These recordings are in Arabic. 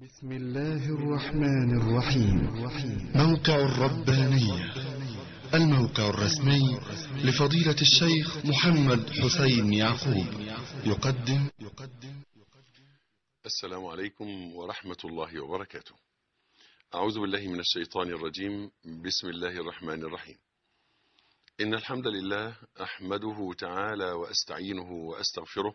بسم الله الرحمن الرحيم. موقع الربانية الموقع الرسمي لفضيلة الشيخ محمد حسين يعقوب. يقدم يقدم. السلام عليكم ورحمة الله وبركاته. أعوذ بالله من الشيطان الرجيم. بسم الله الرحمن الرحيم. إن الحمد لله أحمده تعالى وأستعينه وأستغفره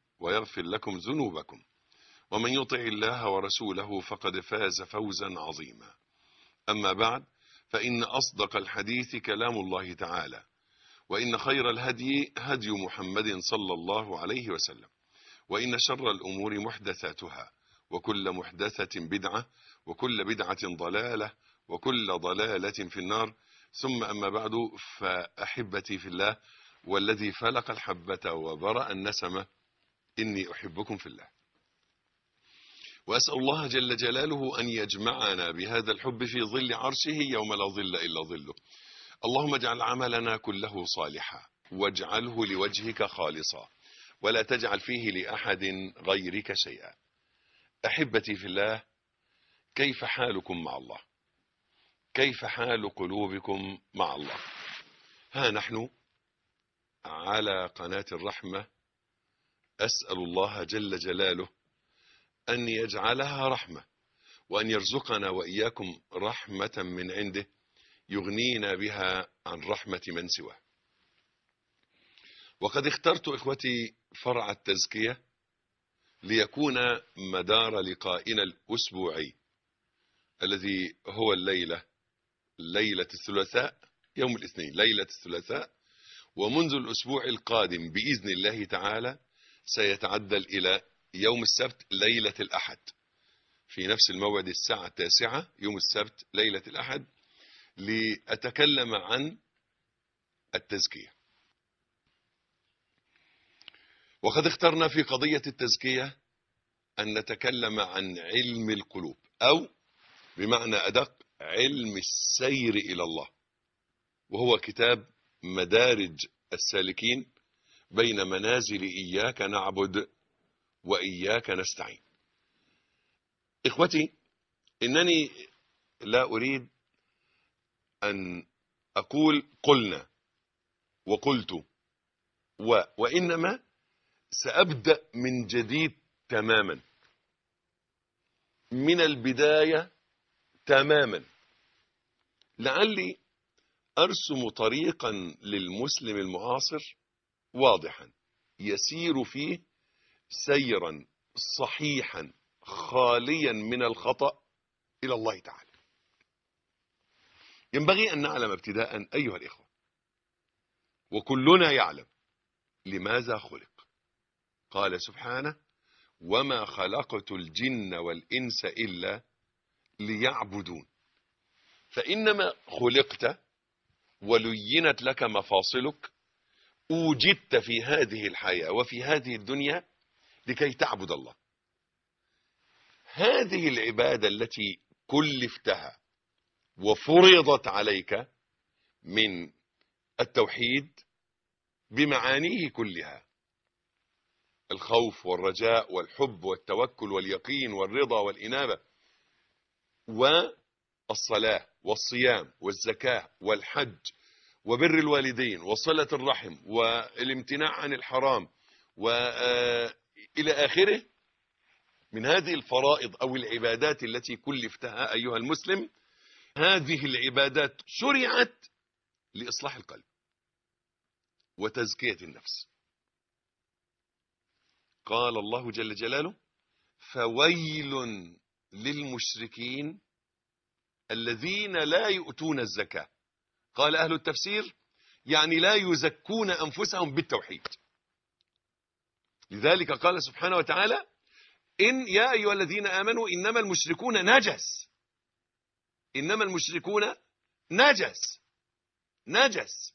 ويغفر لكم ذنوبكم. ومن يطع الله ورسوله فقد فاز فوزا عظيما. أما بعد فإن أصدق الحديث كلام الله تعالى وإن خير الهدي هدي محمد صلى الله عليه وسلم وإن شر الأمور محدثاتها وكل محدثة بدعة وكل بدعة ضلالة وكل ضلالة في النار. ثم أما بعد فأحبتي في الله والذي فلق الحبة وبرأ النسمة إني أحبكم في الله. وأسأل الله جل جلاله أن يجمعنا بهذا الحب في ظل عرشه يوم لا ظل إلا ظله. اللهم اجعل عملنا كله صالحا واجعله لوجهك خالصا ولا تجعل فيه لأحد غيرك شيئا. أحبتي في الله كيف حالكم مع الله؟ كيف حال قلوبكم مع الله؟ ها نحن على قناة الرحمة أسأل الله جل جلاله أن يجعلها رحمة وأن يرزقنا وإياكم رحمة من عنده يغنينا بها عن رحمة من سواه. وقد اخترت إخوتي فرع التزكية ليكون مدار لقائنا الأسبوعي الذي هو الليلة ليلة الثلاثاء يوم الاثنين ليلة الثلاثاء ومنذ الأسبوع القادم بإذن الله تعالى سيتعدل إلى يوم السبت ليلة الأحد. في نفس الموعد الساعة التاسعة يوم السبت ليلة الأحد لأتكلم عن التزكية. وقد اخترنا في قضية التزكية أن نتكلم عن علم القلوب أو بمعنى أدق علم السير إلى الله وهو كتاب مدارج السالكين بين منازل إياك نعبد وإياك نستعين. إخوتي إنني لا أريد أن أقول قلنا وقلت و وإنما سأبدأ من جديد تماما. من البداية تماما. لعلي أرسم طريقا للمسلم المعاصر واضحا. يسير فيه سيرا صحيحا خاليا من الخطأ إلى الله تعالى. ينبغي أن نعلم ابتداء أيها الإخوة. وكلنا يعلم لماذا خلق. قال سبحانه وما خلقت الجن والإنس إلا ليعبدون. فإنما خلقت ولينت لك مفاصلك أوجدت في هذه الحياة وفي هذه الدنيا لكي تعبد الله. هذه العبادة التي كلفتها وفرضت عليك من التوحيد بمعانيه كلها. الخوف والرجاء والحب والتوكل واليقين والرضا والإنابة والصلاة والصيام والزكاة والحج وبر الوالدين وصلة الرحم والامتناع عن الحرام وإلى آخره من هذه الفرائض أو العبادات التي كلفتها أيها المسلم هذه العبادات شرعت لإصلاح القلب وتزكية النفس. قال الله جل جلاله فويل للمشركين الذين لا يؤتون الزكاة قال أهل التفسير يعني لا يزكون أنفسهم بالتوحيد. لذلك قال سبحانه وتعالى إن يا أيها الذين آمنوا إنما المشركون نجس. إنما المشركون نجس. نجس.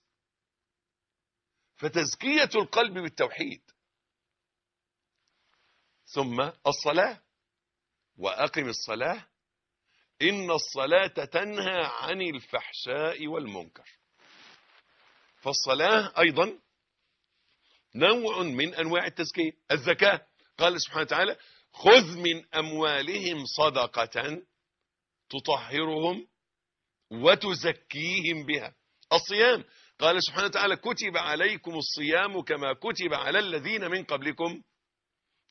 فتزكية القلب بالتوحيد. ثم الصلاة وأقم الصلاة إن الصلاة تنهى عن الفحشاء والمنكر. فالصلاة أيضا نوع من أنواع التزكية. الزكاة قال سبحانه وتعالى خذ من أموالهم صدقة تطهرهم وتزكيهم بها. الصيام قال سبحانه وتعالى كتب عليكم الصيام كما كتب على الذين من قبلكم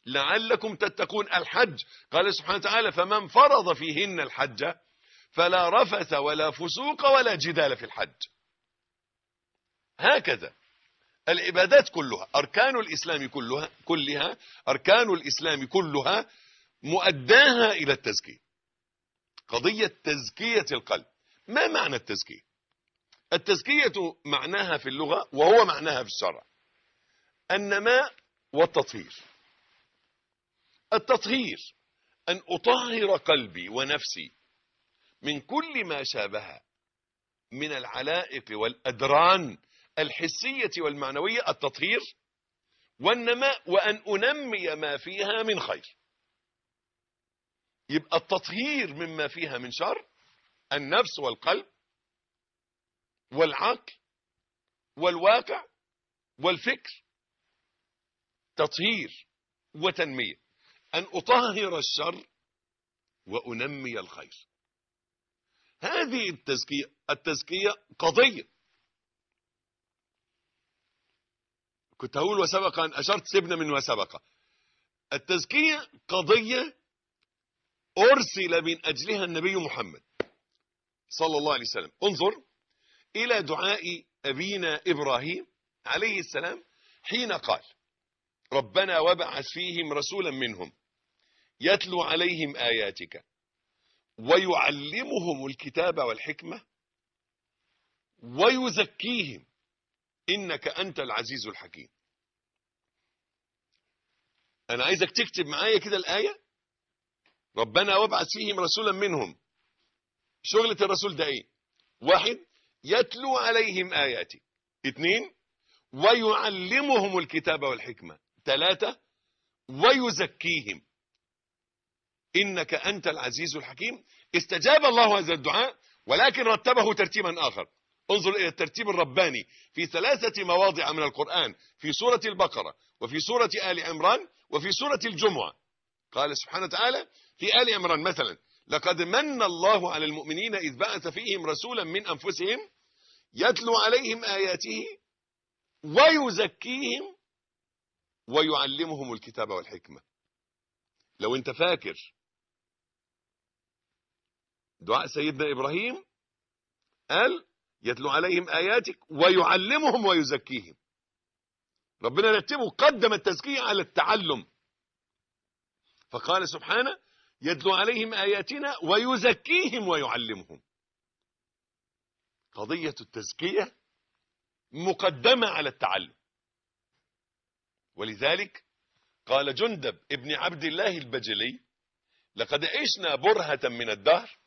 لعلكم تتقون. الحج قال سبحانه وتعالى فمن فرض فيهن الحج فلا رفث ولا فسوق ولا جدال في الحج. هكذا. العبادات كلها أركان الإسلام كلها كلها أركان الإسلام كلها مؤداها إلى التزكية. قضية تزكية القلب. ما معنى التزكية؟ التزكية معناها في اللغة وهو معناها في الشرع. النماء والتطهير. التطهير أن أطهر قلبي ونفسي من كل ما شابه من العلائق والأدران الحسية والمعنوية التطهير والنماء وأن أنمي ما فيها من خير. يبقى التطهير مما فيها من شر النفس والقلب والعقل والواقع والفكر تطهير وتنمية. أن أطهر الشر وأنمي الخير. هذه التزكية التزكية قضية. كنت هقول وسبق أن أشرت سيبنا من وسبق. التزكية قضية أرسل من أجلها النبي محمد صلى الله عليه وسلم. انظر إلى دعاء أبينا إبراهيم عليه السلام حين قال ربنا وابعث فيهم رسولا منهم يتلو عليهم آياتك ويعلمهم الكتاب والحكمة ويزكيهم إنك أنت العزيز الحكيم. أنا عايزك تكتب معايا كده الآية. ربنا وابعث فيهم رسولا منهم. شغلة الرسول ده إيه؟ واحد يتلو عليهم آياتي اثنين ويعلمهم الكتاب والحكمة. ثلاثة ويزكيهم. إنك أنت العزيز الحكيم. استجاب الله هذا الدعاء ولكن رتبه ترتيبا آخر. انظر إلى الترتيب الرباني. في ثلاثة مواضع من القرآن في سورة البقرة وفي سورة آل عمران وفي سورة الجمعة. قال سبحانه وتعالى في آل عمران مثلا لقد من الله على المؤمنين إذ بعث فيهم رسولا من أنفسهم يتلو عليهم آياته ويزكيهم ويعلمهم الكتاب والحكمة. لو أنت فاكر دعاء سيدنا إبراهيم قال يتلو عليهم آياتك ويعلمهم ويزكيهم. ربنا رتبه قدم التزكية على التعلم. فقال سبحانه يتلو عليهم آياتنا ويزكيهم ويعلمهم. قضية التزكية مقدمة على التعلم. ولذلك قال جندب ابن عبد الله البجلي لقد عشنا برهة من الدهر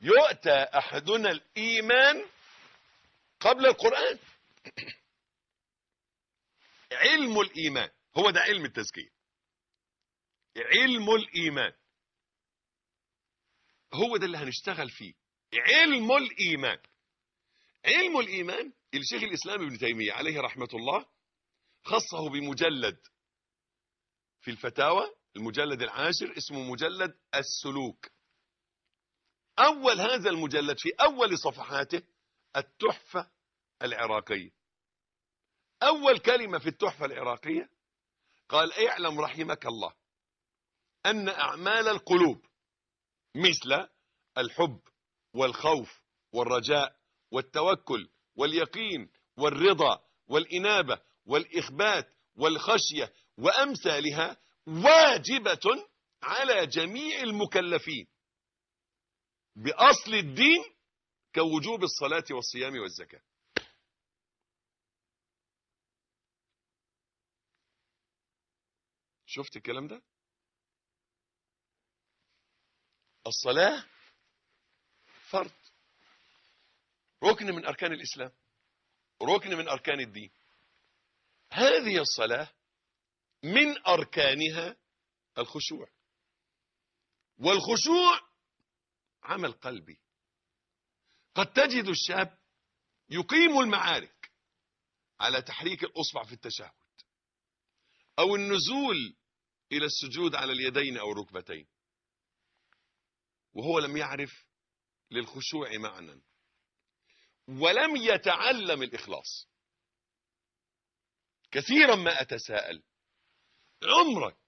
يؤتى أحدنا الإيمان قبل القرآن. علم الإيمان هو ده علم التزكية. علم الإيمان هو ده اللي هنشتغل فيه. علم الإيمان علم الإيمان الشيخ الإسلام ابن تيمية عليه رحمة الله خصه بمجلد في الفتاوى المجلد العاشر اسمه مجلد السلوك. أول هذا المجلد في أول صفحاته التحفة العراقية. أول كلمة في التحفة العراقية قال اعلم رحمك الله أن أعمال القلوب مثل الحب والخوف والرجاء والتوكل واليقين والرضا والإنابة والإخبات والخشية وأمثالها واجبة على جميع المكلفين بأصل الدين كوجوب الصلاة والصيام والزكاة. شفت الكلام ده؟ الصلاة فرض. ركن من أركان الإسلام ركن من أركان الدين. هذه الصلاة من أركانها الخشوع. والخشوع عمل قلبي. قد تجد الشاب يقيم المعارك على تحريك الأصبع في التشهد أو النزول إلى السجود على اليدين أو الركبتين وهو لم يعرف للخشوع معنى ولم يتعلم الإخلاص. كثيرا ما أتساءل. عمرك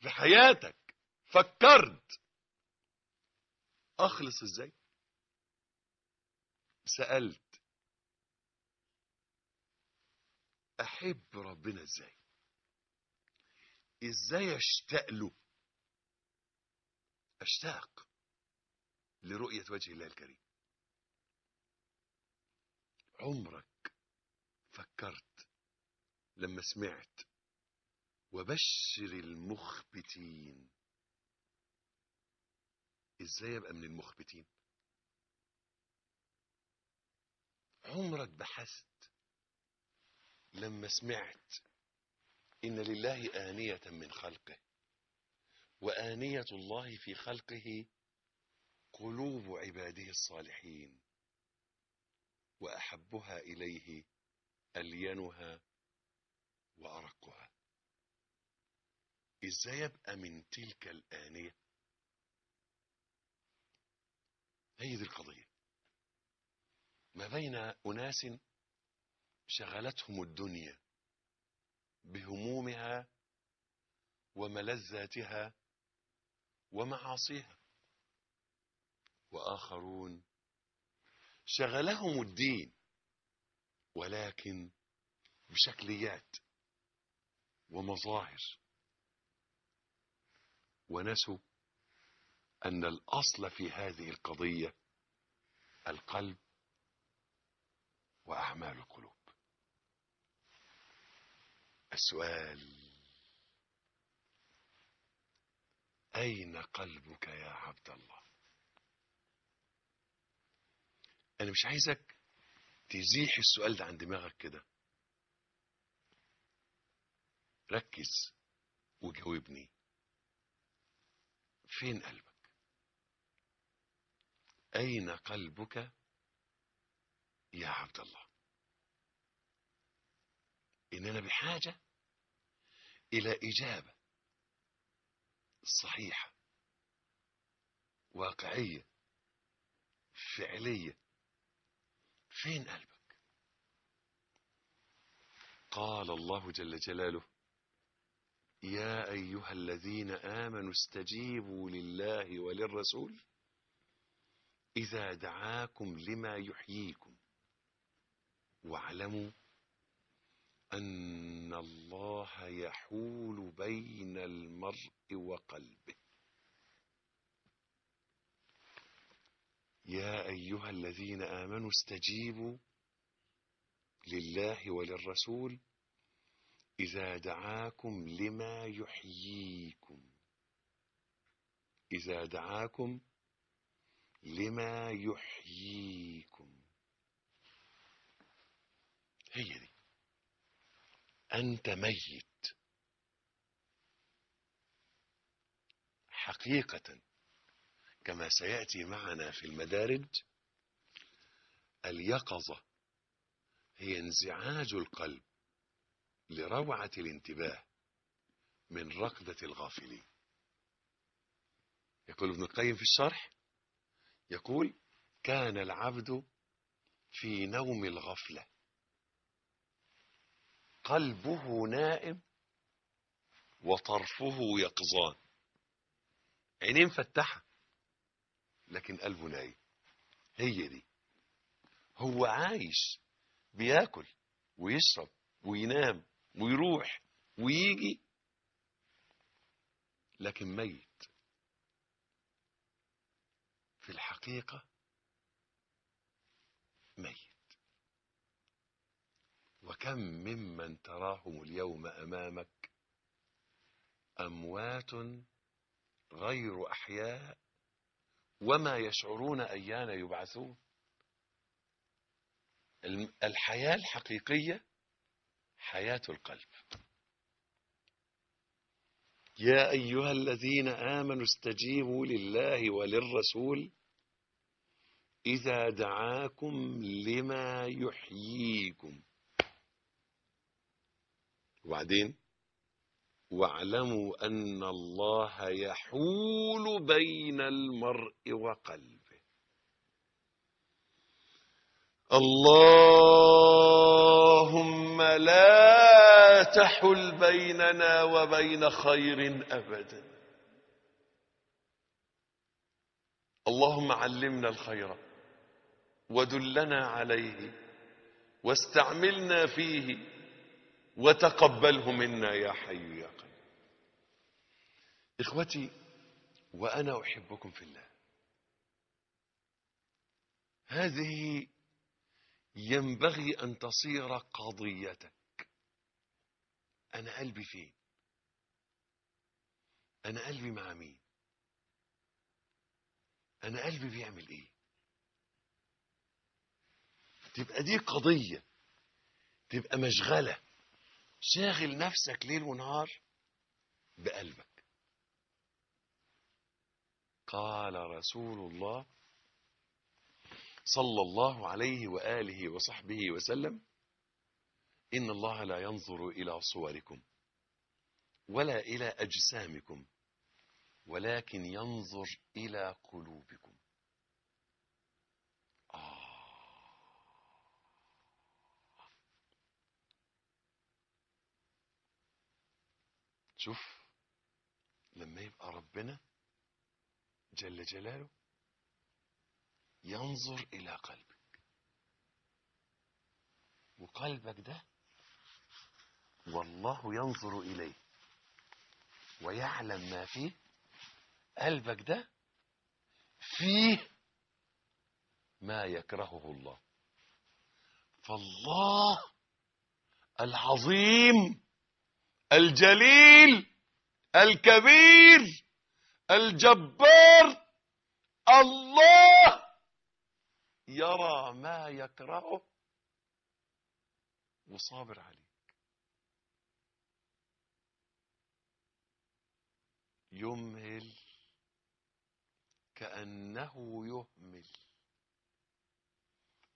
في حياتك فكرت أخلص إزاي؟ سألت. أحب ربنا إزاي؟ إزاي أشتاق له؟ أشتاق لرؤية وجه الله الكريم. عمرك فكرت لما سمعت. وبشر المخبتين. إزاي أبقى من المخبتين؟ عمرك بحثت لما سمعت إن لله آنية من خلقه وآنية الله في خلقه قلوب عباده الصالحين وأحبها إليه ألينها وأرقها. إزاي يبقى من تلك الآنية؟ هي دي القضية. ما بين أناس شغلتهم الدنيا بهمومها وملذاتها ومعاصيها وآخرون شغلهم الدين ولكن بشكليات. ومظاهر. ونسوا أن الأصل في هذه القضية القلب وأعمال القلوب. السؤال أين قلبك يا عبد الله؟ أنا مش عايزك تزيح السؤال ده عن دماغك كده. ركز وجاوبني. فين قلبك؟ أين قلبك يا عبد الله؟ إننا بحاجة إلى إجابة صحيحة واقعية فعلية. فين قلبك؟ قال الله جل جلاله يا أيها الذين آمنوا استجيبوا لله وللرسول إذا دعاكم لما يحييكم واعلموا أن الله يحول بين المرء وقلبه. يا أيها الذين آمنوا استجيبوا لله وللرسول إذا دعاكم لما يحييكم. إذا دعاكم لما يحييكم. هي دي. أنت ميت. حقيقة. كما سيأتي معنا في المدارج اليقظة هي انزعاج القلب. لروعة الانتباه من ركضة الغافلين. يقول ابن القيم في الشرح يقول كان العبد في نوم الغفلة. قلبه نائم وطرفه يقظان. عينين فتحة لكن قلبه نايم. هي دي. هو عايش بياكل ويشرب وينام ويروح ويجي لكن ميت. في الحقيقة ميت. وكم ممن تراهم اليوم أمامك أموات غير أحياء وما يشعرون أيان يبعثون؟ الحياة الحقيقية حياة القلب. يا أيها الذين آمنوا استجيبوا لله وللرسول إذا دعاكم لما يحييكم. وبعدين؟ واعلموا أن الله يحول بين المرء وقلبه. اللهم تحل بيننا وبين خير أبدا اللهم علمنا الخير ودلنا عليه واستعملنا فيه وتقبله منا يا حي يا قيوم. إخوتي وأنا أحبكم في الله. هذه ينبغي أن تصير قضيتك. أنا قلبي فين؟ أنا قلبي مع مين؟ أنا قلبي بيعمل إيه؟ تبقى دي قضية تبقى مشغلة. شاغل نفسك ليل ونهار بقلبك. قال رسول الله صلى الله عليه وآله وصحبه وسلم إن الله لا ينظر إلى صوركم ولا إلى أجسامكم ولكن ينظر إلى قلوبكم شوف لما يبقى ربنا جل جلاله ينظر إلى قلبك. وقلبك ده والله ينظر إليه ويعلم ما فيه قلبك ده فيه ما يكرهه الله. فالله العظيم الجليل الكبير الجبار الله يرى ما يكرهه وصابر عليه. يمهل كأنه يهمل.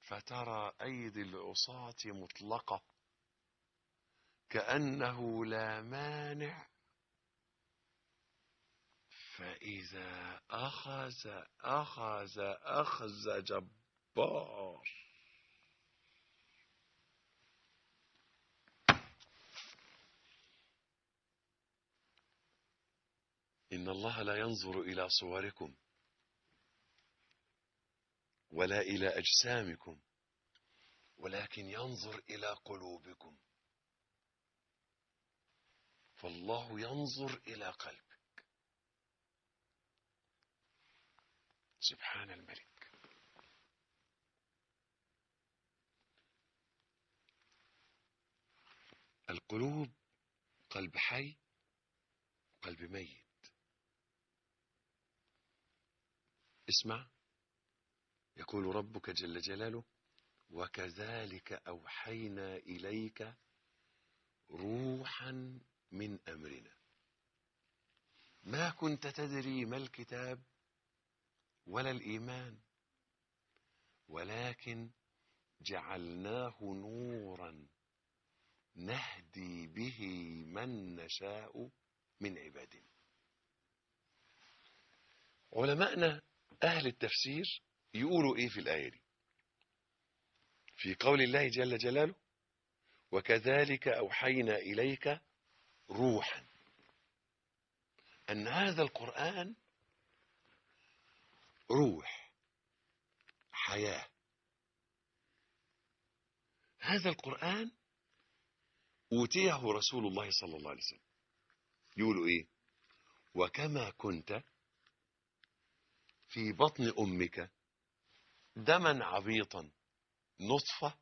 فترى أيدي العصاة مطلقة كأنه لا مانع. فإذا أخذ أخذ أخذ جبار إن الله لا ينظر إلى صوركم ولا إلى أجسامكم ولكن ينظر إلى قلوبكم. فالله ينظر إلى قلبك. سبحان الملك. القلوب قلب حي قلب ميت. اسمع. يقول ربك جل جلاله وكذلك أوحينا إليك روحا من أمرنا. ما كنت تدري ما الكتاب ولا الإيمان ولكن جعلناه نورا نهدي به من نشاء من عبادنا. علماءنا أهل التفسير يقولوا إيه في الآية دي؟ في قول الله جل جلاله وكذلك أوحينا إليك روحا. أن هذا القرآن روح حياة. هذا القرآن أوتيه رسول الله صلى الله عليه وسلم. يقولوا إيه؟ وكما كنت في بطن أمك دما عبيطا نطفة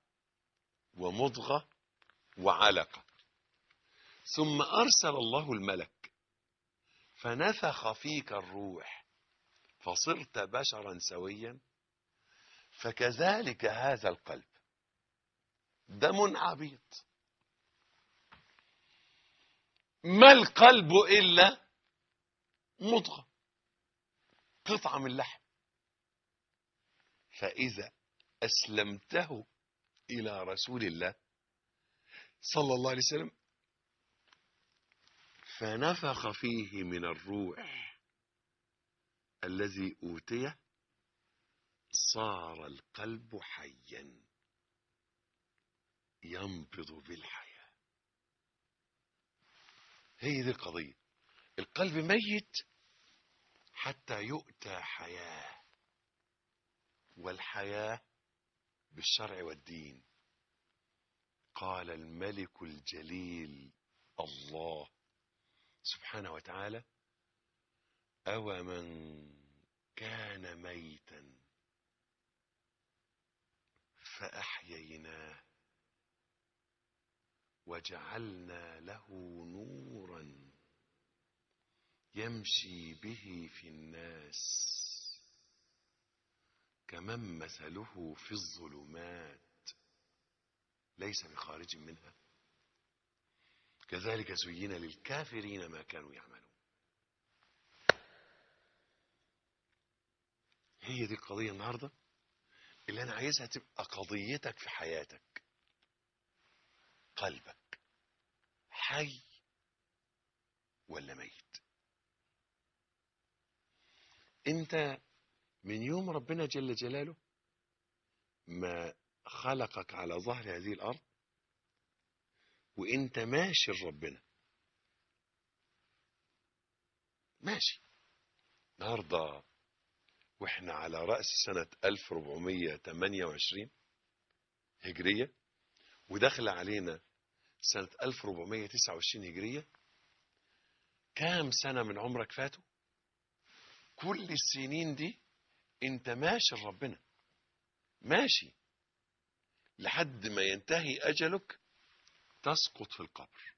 ومضغة وعلقة. ثم أرسل الله الملك فنفخ فيك الروح فصرت بشرا سويا فكذلك هذا القلب. دم عبيط. ما القلب إلا مضغة؟ قطعة من لحم. فإذا أسلمته إلى رسول الله صلى الله عليه وسلم فنفخ فيه من الروح الذي أوتيه صار القلب حيا ينبض بالحياة. هي دي القضية. القلب ميت حتى يؤتى حياة. والحياة بالشرع والدين. قال الملك الجليل الله سبحانه وتعالى أو من كان ميتا فأحييناه وجعلنا له نورا يمشي به في الناس كمن مثله في الظلمات. ليس بخارج منها. كذلك زين للكافرين ما كانوا يعملون. هي دي القضية النهاردة اللي أنا عايزها تبقى قضيتك في حياتك. قلبك. حي ولا ميت؟ انت من يوم ربنا جل جلاله ما خلقك على ظهر هذه الأرض وانت ماشي لربنا. ماشي. النهارده وإحنا على رأس سنة 1428 هجرية ودخل علينا سنة 1429 هجرية. كام سنة من عمرك فاتوا؟ كل السنين دي انت ماشي لربنا. ماشي. لحد ما ينتهي أجلك تسقط في القبر.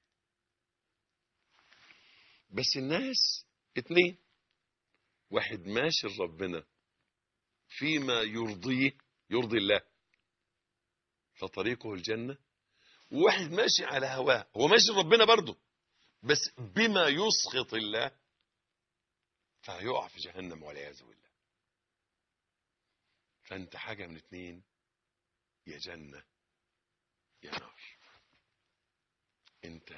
بس الناس اتنين. واحد ماشي لربنا فيما يرضيه يرضي الله. فطريقه الجنة. وواحد ماشي على هواه. هو ماشي لربنا برضه. بس بما يسخط الله فهيقع في جهنم والعياذ بالله. فأنت حاجة من اتنين يا جنة يا نار. أنت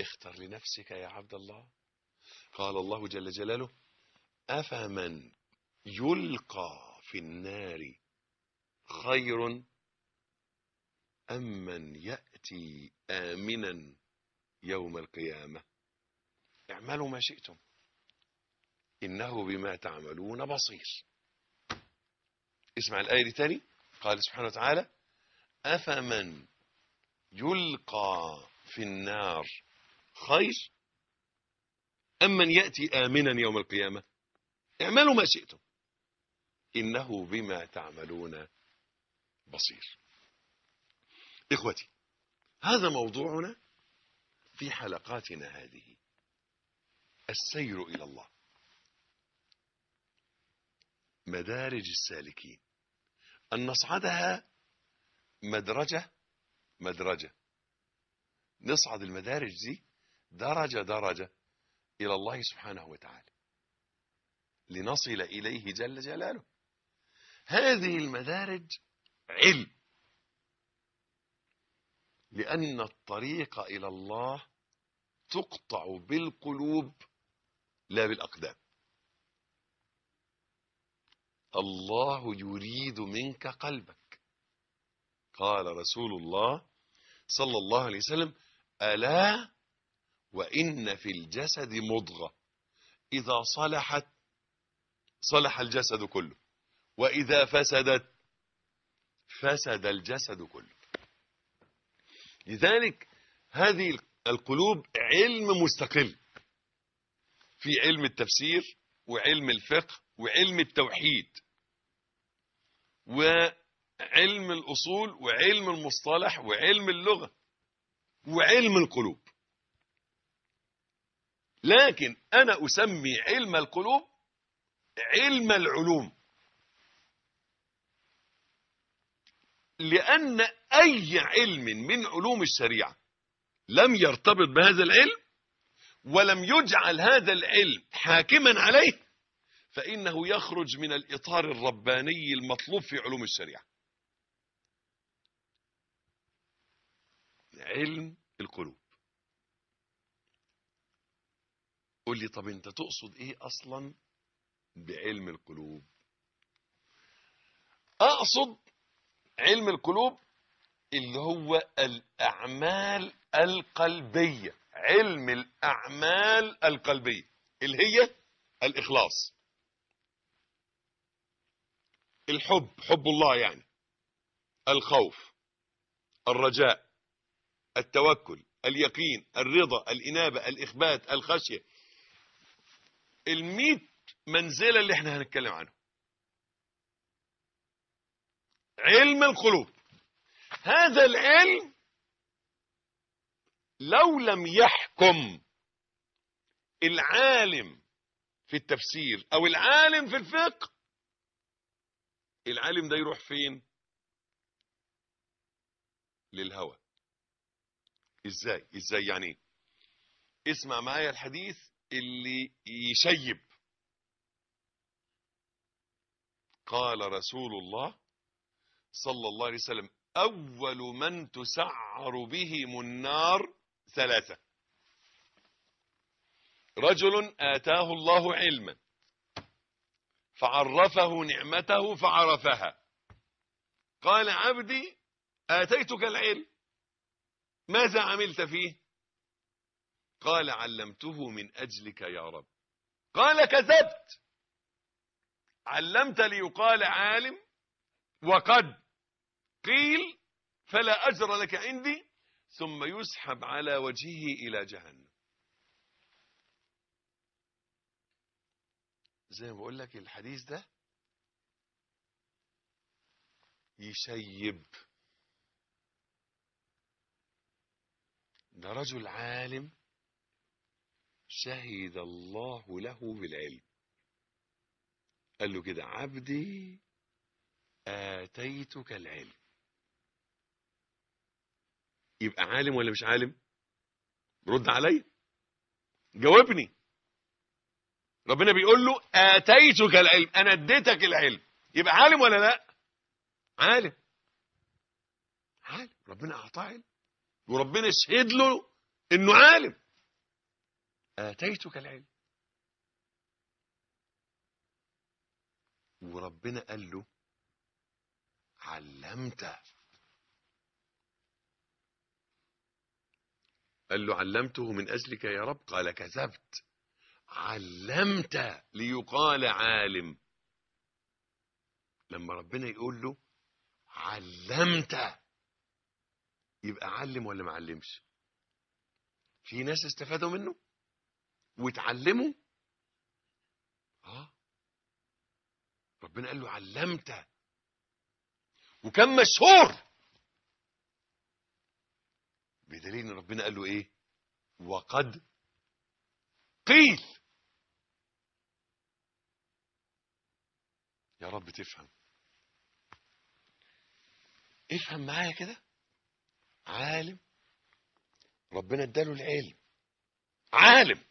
اختر لنفسك يا عبد الله. قال الله جل جلاله أفمن يلقى في النار خير أم من يأتي آمنا يوم القيامة؟ اعملوا ما شئتم. إنه بما تعملون بصير. اسمع الآية دي تاني قال سبحانه وتعالى أفمن يلقى في النار خير أم من يأتي آمنا يوم القيامة؟ اعملوا ما شئتم. إنه بما تعملون بصير. إخوتي هذا موضوعنا في حلقاتنا هذه. السير إلى الله. مدارج السالكين. أن نصعدها مدرجة مدرجة. نصعد المدارج دي درجة درجة إلى الله سبحانه وتعالى. لنصل إليه جل جلاله. هذه المدارج علم. لأن الطريق إلى الله تقطع بالقلوب لا بالأقدام. الله يريد منك قلبك. قال رسول الله صلى الله عليه وسلم ألا وإن في الجسد مضغة. إذا صلحت صلح الجسد كله. وإذا فسدت فسد الجسد كله. لذلك هذه القلوب علم مستقل. في علم التفسير وعلم الفقه وعلم التوحيد وعلم الأصول وعلم المصطلح وعلم اللغة وعلم القلوب. لكن أنا أسمي علم القلوب علم العلوم. لأن أي علم من علوم الشريعة لم يرتبط بهذا العلم ولم يجعل هذا العلم حاكما عليه فإنه يخرج من الإطار الرباني المطلوب في علوم الشريعة. علم القلوب. قول لي طب أنت تقصد إيه أصلا بعلم القلوب؟ أقصد علم القلوب اللي هو الأعمال القلبية. علم الأعمال القلبية اللي هي الإخلاص. الحب حب الله يعني. الخوف الرجاء التوكل اليقين الرضا الإنابة الإخبات الخشية. الميت منزلة اللي إحنا هنتكلم عنه. علم القلوب. هذا العلم لو لم يحكم العالم في التفسير أو العالم في الفقه العالم ده يروح فين؟ للهوى. إزاي؟ إزاي يعني؟ اسمع معايا الحديث اللي يشيب. قال رسول الله صلى الله عليه وسلم أول من تسعر بهم النار ثلاثة. رجل آتاه الله علما. فعرفه نعمته فعرفها. قال عبدي آتيتك العلم. ماذا عملت فيه؟ قال علمته من أجلك يا رب. قال كذبت. علمت ليقال عالم وقد قيل فلا أجر لك عندي ثم يسحب على وجهه إلى جهنم. زي ما بقول لك الحديث ده يشيب. ده رجل عالم شهد الله له بالعلم. قال له كده عبدي آتيتك العلم. يبقى عالم ولا مش عالم؟ رد علي جاوبني. ربنا بيقول له آتيتك العلم أنا اديتك العلم. يبقى عالم ولا لا؟ عالم. عالم. ربنا أعطاه علم. وربنا شهد له إنه عالم. آتيتك العلم. وربنا قال له علمت قال له علمته من أجلك يا رب. قال كذبت. علمت ليقال عالم. لما ربنا يقول له علمت. يبقى علم ولا ما علمش؟ في ناس استفادوا منه واتعلموا. آه. ربنا قال له علمت. وكان مشهور. بدليل إن ربنا قال له إيه؟ وقد قيل. يا رب تفهم. افهم معايا كده. عالم. ربنا اداله العلم. عالم.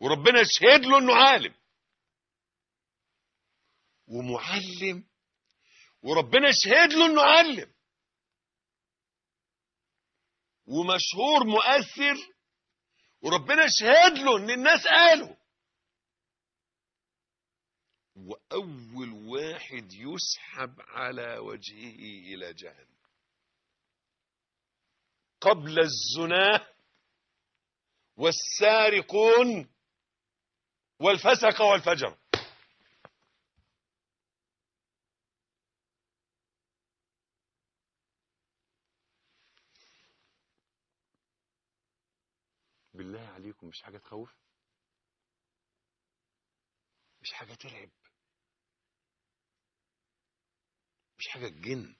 وربنا يشهد له إنه عالم. ومعلم. وربنا شهد له إنه علم. ومشهور مؤثر وربنا شهد له إن الناس قالوا. وأول واحد يسحب على وجهه إلى جهنم. قبل الزنا والسارقون والفسق والفجر. بالله عليكم مش حاجة تخوف؟ مش حاجة ترعب مش حاجة تجن؟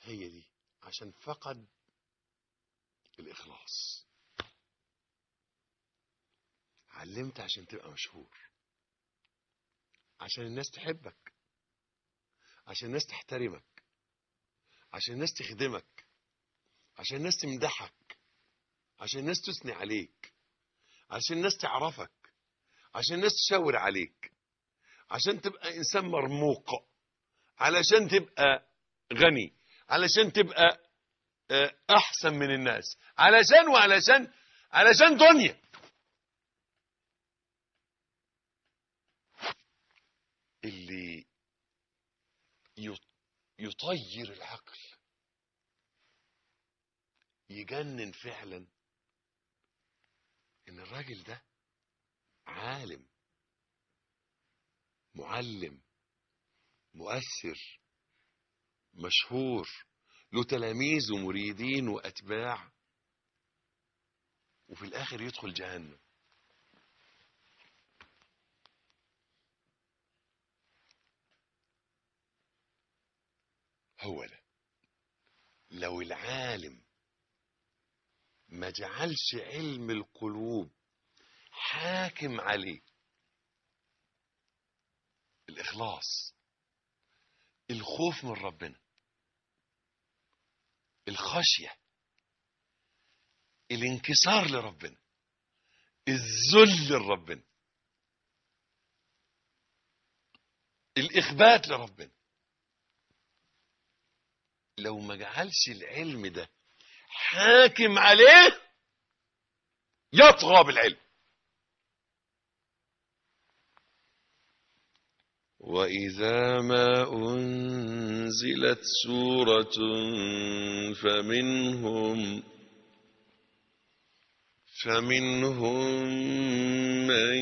هي دي عشان فقد الإخلاص. علمت عشان تبقى مشهور. عشان الناس تحبك. عشان الناس تحترمك. عشان الناس تخدمك. عشان الناس تمدحك عشان الناس تثني عليك عشان الناس تعرفك عشان الناس تشاور عليك عشان تبقى إنسان مرموق علشان تبقى غني علشان تبقى آه، أحسن من الناس علشان وعلشان علشان دنيا. اللي يط- يطير العقل يجنن فعلا إن الراجل ده عالم معلم مؤثر مشهور له تلاميذ ومريدين وأتباع وفي الآخر يدخل جهنم. هو ده. لو العالم ما جعلش علم القلوب حاكم عليه. الإخلاص الخوف من ربنا الخشية الانكسار لربنا الذل لربنا الإخبات لربنا. لو ما جعلش العلم ده حاكم عليه يطغى بالعلم. وإذا ما أنزلت سورة فمنهم فمنهم من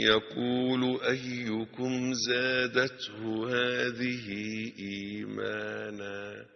يقول أيكم زادته هذه إيمانا؟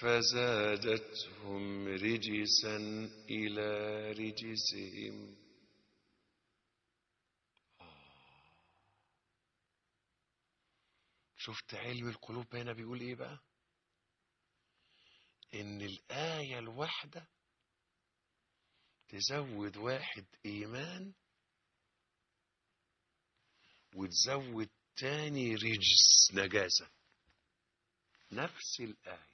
فزادتهم رجسا إلى رجسهم. شفت علم القلوب هنا بيقول إيه بقى؟ إن الآية الواحدة تزود واحد إيمان وتزود تاني رجس نجاسة. نفس الآية.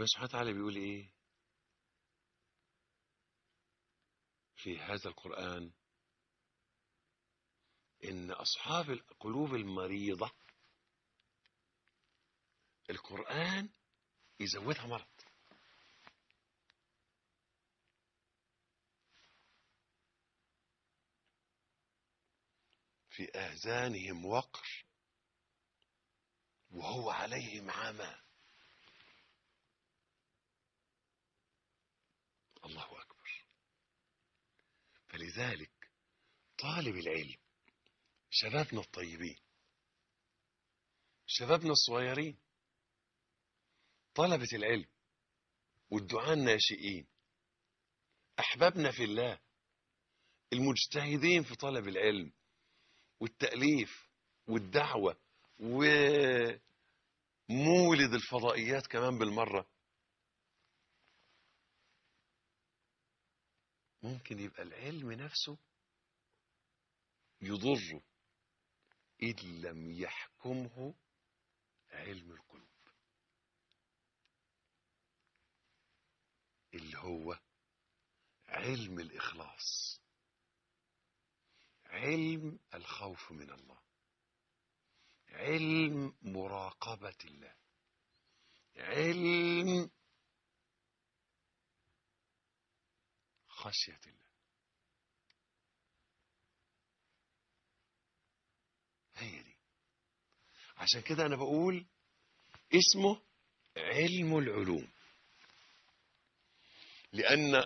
ربنا سبحانه وتعالى بيقول إيه؟ في هذا القرآن إن أصحاب القلوب المريضة القرآن يزودها مرض. في آذانهم وقر وهو عليهم عمى. فلذلك طالب العلم شبابنا الطيبين شبابنا الصغيرين طلبة العلم والدعاء الناشئين أحبابنا في الله المجتهدين في طلب العلم والتأليف والدعوة ومولد الفضائيات كمان بالمرة. ممكن يبقى العلم نفسه يضره إن لم يحكمه علم القلوب. اللي هو علم الإخلاص علم الخوف من الله علم مراقبة الله علم خشية الله. هي دي. عشان كده أنا بقول اسمه علم العلوم. لأن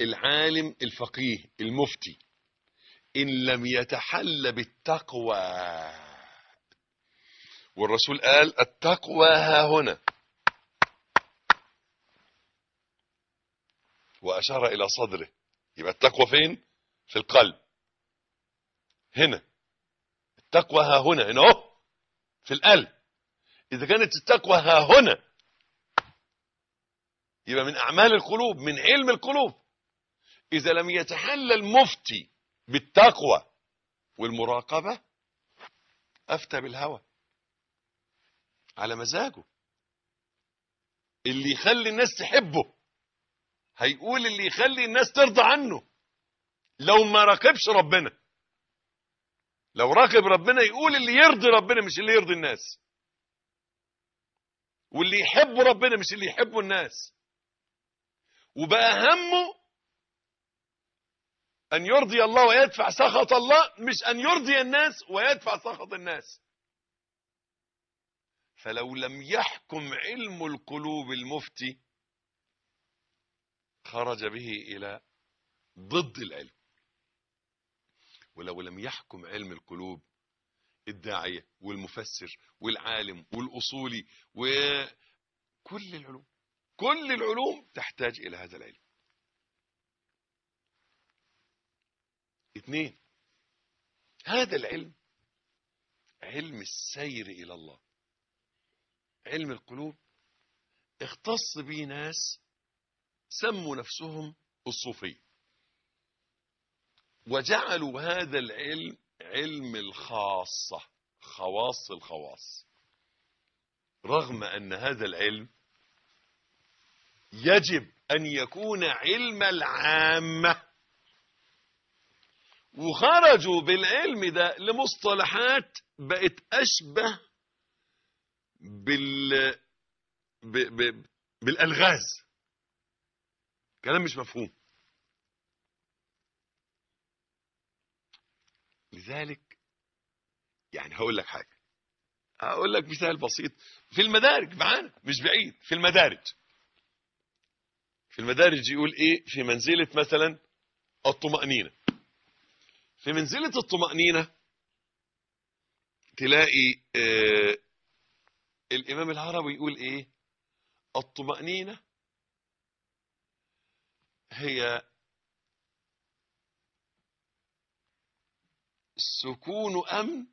العالم الفقيه المفتي إن لم يتحل بالتقوى. والرسول قال التقوى ها هنا. وأشار إلى صدره. يبقى التقوى فين؟ في القلب. هنا. التقوى ها هنا. هنا أهو. في القلب. إذا كانت التقوى ها هنا يبقى من أعمال القلوب من علم القلوب. إذا لم يتحلى المفتي بالتقوى والمراقبة أفتى بالهوى. على مزاجه. اللي يخلي الناس تحبه. هيقول اللي يخلي الناس ترضى عنه. لو ما راقبش ربنا لو راقب ربنا يقول اللي يرضي ربنا مش اللي يرضي الناس. واللي يحبوا ربنا مش اللي يحبوا الناس. وبقى همه أن يرضي الله ويدفع سخط الله مش أن يرضي الناس ويدفع سخط الناس. فلو لم يحكم علم القلوب المفتي خرج به إلى ضد العلم. ولو لم يحكم علم القلوب الداعية والمفسر والعالم والأصولي وكل العلوم كل العلوم تحتاج إلى هذا العلم. اثنين هذا العلم علم السير إلى الله. علم القلوب اختص به ناس سموا نفسهم الصوفية وجعلوا هذا العلم علم الخاصة خواص الخواص. رغم أن هذا العلم يجب أن يكون علم العامة. وخرجوا بالعلم ده لمصطلحات بقت أشبه بال ب... ب... بالألغاز. كلام مش مفهوم. لذلك يعني هقول لك حاجة. هقول لك مثال بسيط. في المدارج معانا مش بعيد. في المدارج. في المدارج يقول إيه؟ في منزلة مثلا الطمأنينة. في منزلة الطمأنينة تلاقي آه الإمام العربي يقول إيه؟ الطمأنينة هي سكون أمن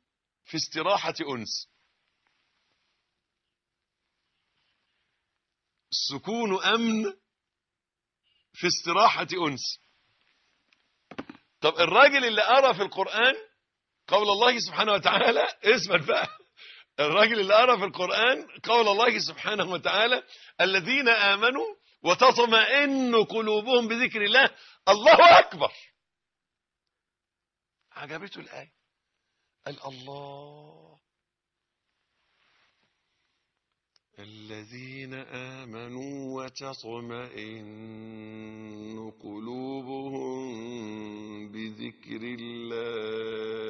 في استراحة أنس. سكون أمن في استراحة أنس. طب الراجل اللي قرأ في القرآن قول الله سبحانه وتعالى اسمع بقى. الراجل اللي قرأ في القرآن قول الله سبحانه وتعالى الذين آمنوا وتطمئن قلوبهم بذكر الله. الله أكبر. عجبته الآية. قال الله. الذين آمنوا وتطمئن قلوبهم بذكر الله.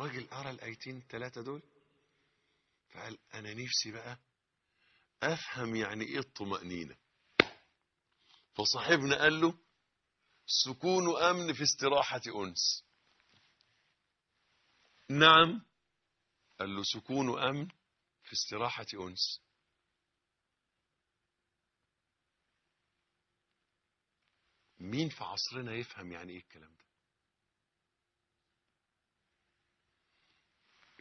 راجل قرا الآيتين الثلاثه دول؟ فقال أنا نفسي بقى أفهم يعني إيه الطمأنينة. فصاحبنا قال له سكون أمن في استراحة أنس. نعم قال له سكون أمن في استراحة أنس. مين في عصرنا يفهم يعني إيه الكلام ده؟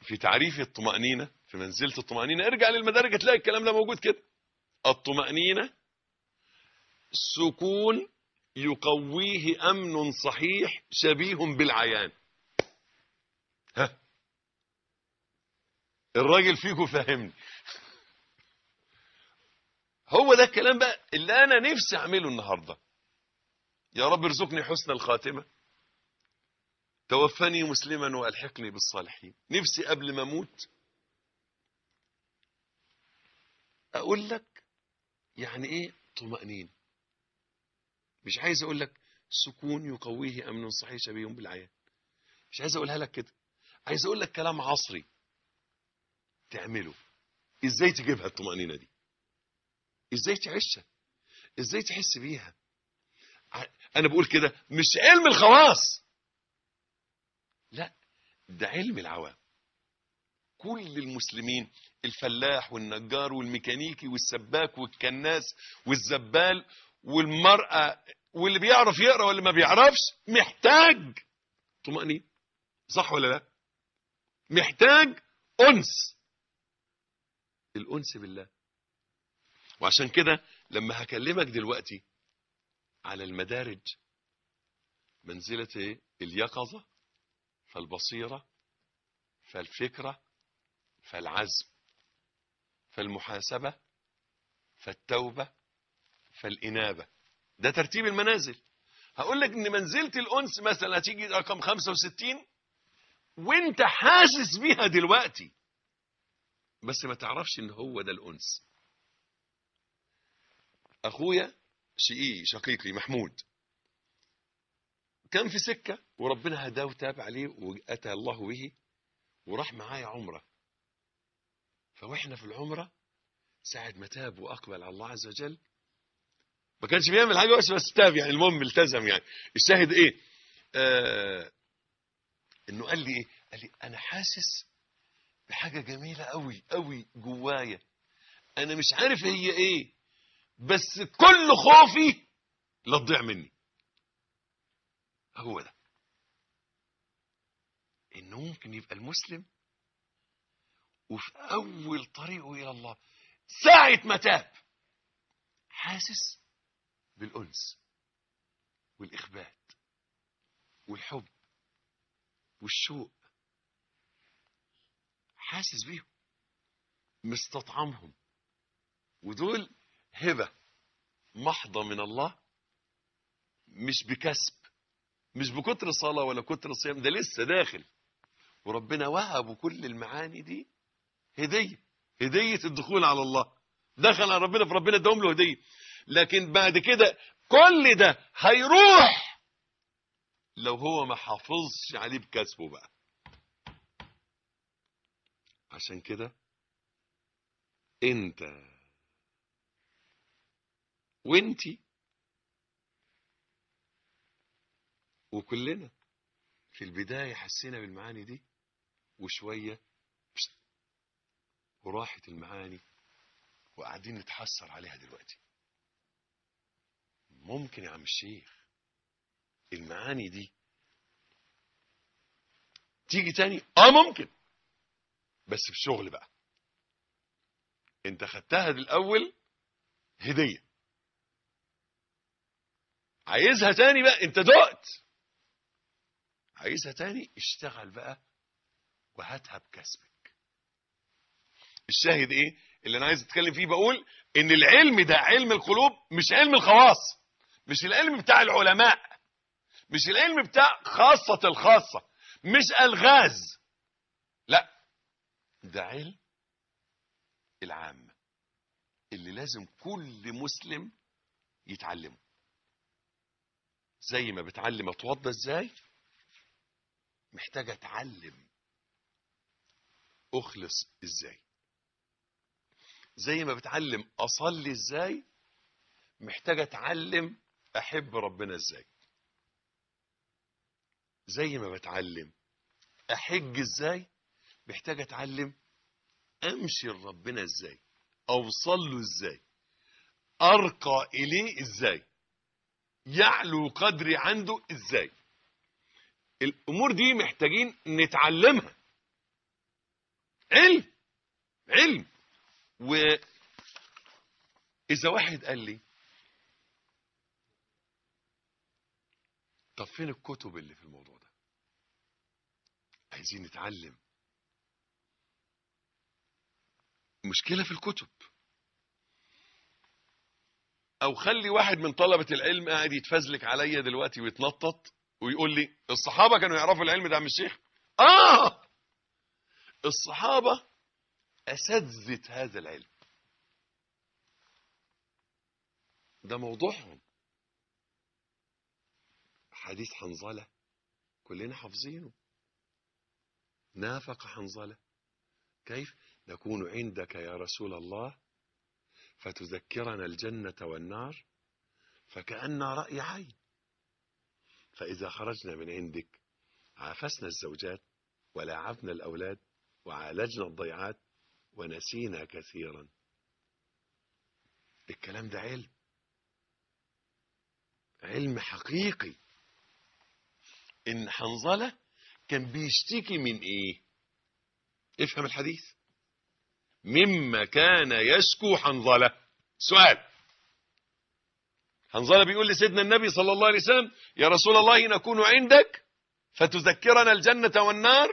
في تعريف الطمأنينة في منزلة الطمأنينة. ارجع للمدارج هتلاقي الكلام ده موجود كده. الطمأنينة سكون يقويه أمن صحيح شبيه بالعيان. ها؟ الراجل فيكم فاهمني. هو ده الكلام بقى اللي أنا نفسي أعمله النهاردة. يا رب ارزقني حسن الخاتمة. توفني مسلما وألحقني بالصالحين. نفسي قبل ما أموت أقول لك يعني إيه؟ طمأنين. مش عايز أقول لك سكون يقويه أمن صحيح شبيه بالعيان. مش عايز أقولها لك كده. عايز أقول لك كلام عصري تعمله. إزاي تجيبها الطمأنينة دي؟ إزاي تعيشها؟ إزاي تحس بيها؟ أنا بقول كده مش علم الخواص. ده علم العوام. كل المسلمين الفلاح والنجار والميكانيكي والسباك والكناس والزبال والمرأة واللي بيعرف يقرأ واللي ما بيعرفش محتاج. طمأنينة صح ولا لا؟ محتاج أنس. الأنس بالله. وعشان كده لما هكلمك دلوقتي على المدارج منزلة إيه؟ اليقظة. فالبصيرة فالفكرة فالعزم فالمحاسبة فالتوبة فالإنابة. ده ترتيب المنازل. هقول لك إن منزلة الأنس مثلا هتيجي رقم 65 وأنت حاسس بيها دلوقتي بس ما تعرفش إن هو ده الأنس. أخويا شقيقي شقيقي محمود. كان في سكة وربنا هداه وتاب عليه وأتى الله به وراح معايا عمرة. فوإحنا في العمرة ساعة ما تاب وأقبل على الله عز وجل. ما كانش بيعمل حاجة بس بس تاب يعني المهم التزم يعني. الشاهد إيه؟ آه إنه قال لي إيه؟ قال لي أنا حاسس بحاجة جميلة قوي قوي جوايا. أنا مش عارف هي إيه بس كل خوفي لا تضيع مني. هو ده. إنه ممكن يبقى المسلم وفي أول طريقه إلى الله ساعة ما تاب حاسس بالأنس والإخبات والحب والشوق حاسس بيهم مستطعمهم ودول هبة محضة من الله مش بكسب. مش بكتر صلاة ولا كتر صيام ده لسه داخل. وربنا وهبه كل المعاني دي هدية هدية الدخول على الله. دخل على ربنا في ربنا اداهم له هدية. لكن بعد كده كل ده هيروح لو هو ما حافظش عليه بكسبه بقى. عشان كده انت وانتي وكلنا في البداية حسينا بالمعاني دي وشوية وراحت المعاني وقاعدين نتحسر عليها دلوقتي. ممكن يا عم الشيخ المعاني دي تيجي تاني؟ آه ممكن. بس في شغل بقى. انت خدتها الأول هدية. عايزها تاني بقى؟ انت دقت. عايزها تاني اشتغل بقى وهاتها بكسبك الشاهد إيه؟ اللي أنا عايز أتكلم فيه بقول إن العلم ده علم القلوب مش علم الخواص مش العلم بتاع العلماء مش العلم بتاع خاصة الخاصة مش الغاز. لا ده علم العام اللي لازم كل مسلم يتعلمه. زي ما بتعلم اتوضى إزاي؟ محتاج أتعلم أخلص إزاي. زي ما بتعلم أصلي إزاي محتاج أتعلم أحب ربنا إزاي. زي ما بتعلم أحج إزاي محتاج أتعلم أمشي لربنا إزاي اوصل له إزاي أرقى إليه إزاي يعلو قدري عنده إزاي. الأمور دي محتاجين نتعلمها. علم علم. واذا واحد قال لي طب فين الكتب اللي في الموضوع ده؟ عايزين نتعلم. مشكلة في الكتب. أو خلي واحد من طلبة العلم قاعد يتفزلك عليا دلوقتي ويتنطط. ويقول لي الصحابة كانوا يعرفوا العلم ده يا عم الشيخ؟ آه! الصحابة أساتذة هذا العلم. ده موضوعهم. حديث حنظلة كلنا حافظينه. نافق حنظلة. كيف؟ نكون عندك يا رسول الله فتذكرنا الجنة والنار فكأن رأي عين. فإذا خرجنا من عندك عافسنا الزوجات ولاعبنا الأولاد وعالجنا الضيعات ونسينا كثيرا. الكلام ده علم. علم حقيقي. إن حنظلة كان بيشتكي من إيه؟ افهم الحديث. مما كان يشكو حنظلة. سؤال. حنظلة بيقول لسيدنا النبي صلى الله عليه وسلم يا رسول الله نكون عندك فتذكرنا الجنة والنار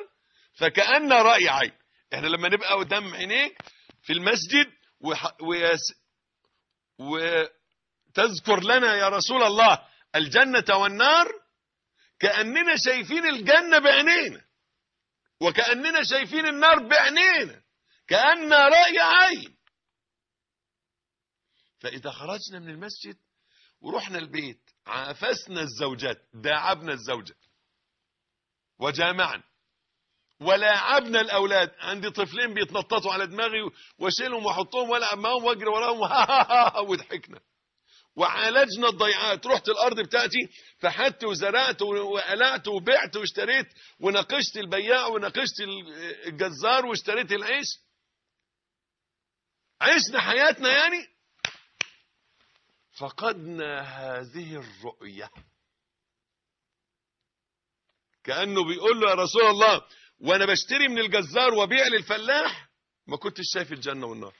فكأن رأي عين إحنا لما نبقى قدام عينيك في المسجد. وتذكر لنا يا رسول الله الجنة والنار كأننا شايفين الجنة بعينينا وكأننا شايفين النار بعينينا كأن رأي عين فإذا خرجنا من المسجد ورحنا البيت عافسنا الزوجات داعبنا الزوجة. وجامعنا. ولاعبنا الأولاد. عندي طفلين بيتنططوا على دماغي واشيلهم واحطهم وألعب معاهم وأجري وراهم. وضحكنا. وعالجنا الضيعات. رحت الأرض بتاعتي فحدت وزرعت وقلعت وبعت واشتريت وناقشت البياع وناقشت الجزار واشتريت العيش. عشنا حياتنا يعني فقدنا هذه الرؤية. كأنه بيقول له يا رسول الله وأنا بشتري من الجزار وبيع للفلاح ما كنتش شايف الجنة والنار.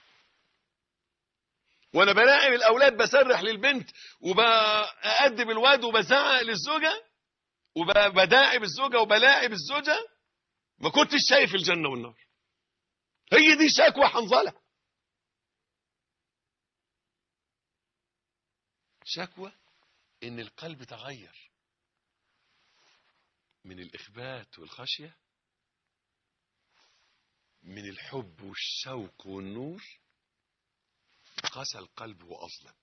وأنا بلاعب الاولاد بسرح للبنت وبأدب الواد وبزعق للزوجة وبداعب الزوجة وبلاعب الزوجة ما كنتش شايف الجنة والنار. هي دي شكوى حنظلة. شكوى إن القلب تغير من الإخبات والخشية من الحب والشوق والنور قسى القلب وأظلم.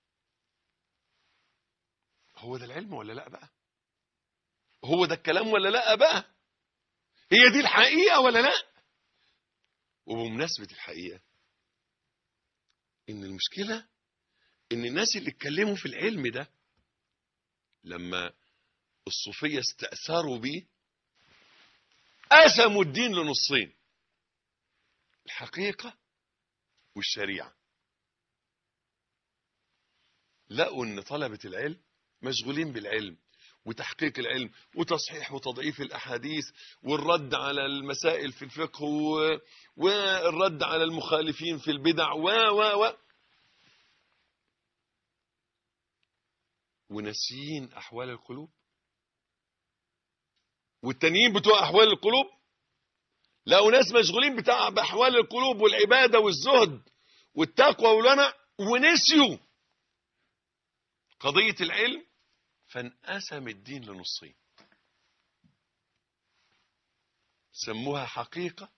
هو ده العلم ولا لأ بقى؟ هو ده الكلام ولا لأ بقى؟ هي دي الحقيقة ولا لأ؟ وبمناسبة الحقيقة إن المشكلة إن الناس اللي اتكلموا في العلم ده لما الصوفية استأثروا بيه قسموا الدين لنصين الحقيقة والشريعة. لقوا إن طلبة العلم مشغولين بالعلم وتحقيق العلم وتصحيح وتضعيف الأحاديث والرد على المسائل في الفقه والرد على المخالفين في البدع و و و وناسيين أحوال القلوب. والتانيين بتوع أحوال القلوب لقوا ناس مشغولين بتاع بأحوال القلوب والعبادة والزهد والتقوى والورع ونسيوا قضية العلم. فانقسم الدين لنصين. سموها حقيقة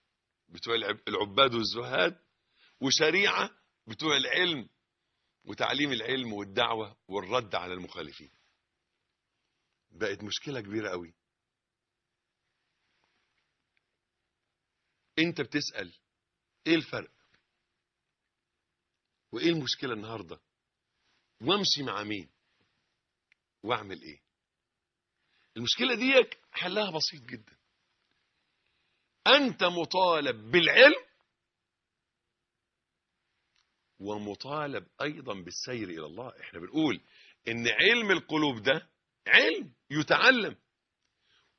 بتوع العب- العباد والزهاد وشريعة بتوع العلم وتعليم العلم والدعوة والرد على المخالفين. بقت مشكلة كبيرة قوي. انت بتسأل إيه الفرق؟ وايه المشكلة النهاردة؟ وامشي مع مين؟ واعمل إيه؟ المشكلة دي حلها بسيط جدا. انت مطالب بالعلم ومطالب أيضا بالسير إلى الله. إحنا بنقول إن علم القلوب ده علم يتعلم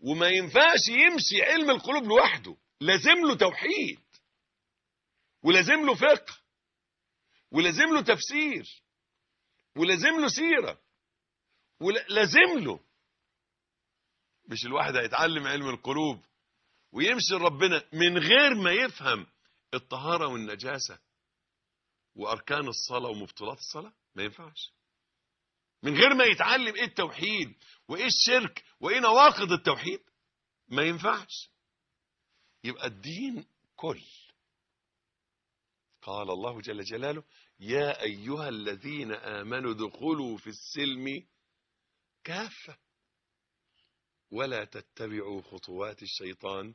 وما ينفعش يمشي علم القلوب لوحده. لازم له توحيد ولازم له فقه ولازم له تفسير ولازم له سيرة ولازم له. مش الواحد هيتعلم علم القلوب ويمشي لربنا من غير ما يفهم الطهارة والنجاسة. وأركان الصلاة ومبطلات الصلاة؟ ما ينفعش. من غير ما يتعلم إيه التوحيد وإيه الشرك وإيه نواقض التوحيد ما ينفعش. يبقى الدين كل. قال الله جل جلاله يا أيها الذين آمنوا ادخلوا في السلم كافة ولا تتبعوا خطوات الشيطان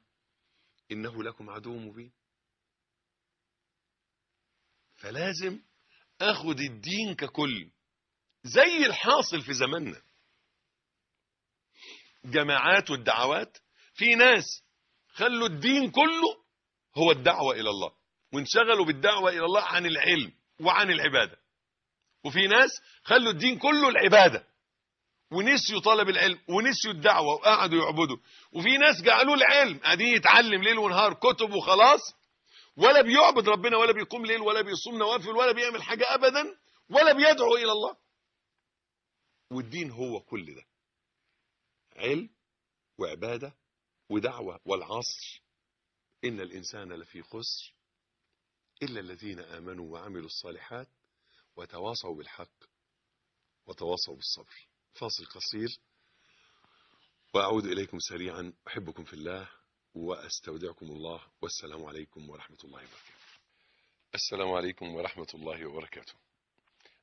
إنه لكم عدو مبين. فلازم أخذ الدين ككل زي الحاصل في زماننا. جماعات والدعوات في ناس خلوا الدين كله هو الدعوة إلى الله وانشغلوا بالدعوة إلى الله عن العلم وعن العبادة. وفي ناس خلوا الدين كله العبادة ونسيوا طلب العلم ونسيوا الدعوة وقعدوا يعبدوا. وفي ناس جعلوا العلم قاعدين يتعلم ليل ونهار كتب وخلاص ولا بيعبد ربنا ولا بيقوم ليل ولا بيصوم نوافل ولا بيعمل حاجة أبدا ولا بيدعو إلى الله. والدين هو كل ده. علم وعبادة ودعوة والعصر. إن الإنسان لفي خسر إلا الذين آمنوا وعملوا الصالحات وتواصوا بالحق وتواصوا بالصبر. فاصل قصير. وأعود إليكم سريعا. أحبكم في الله. وأستودعكم الله والسلام عليكم ورحمة الله وبركاته. السلام عليكم ورحمة الله وبركاته.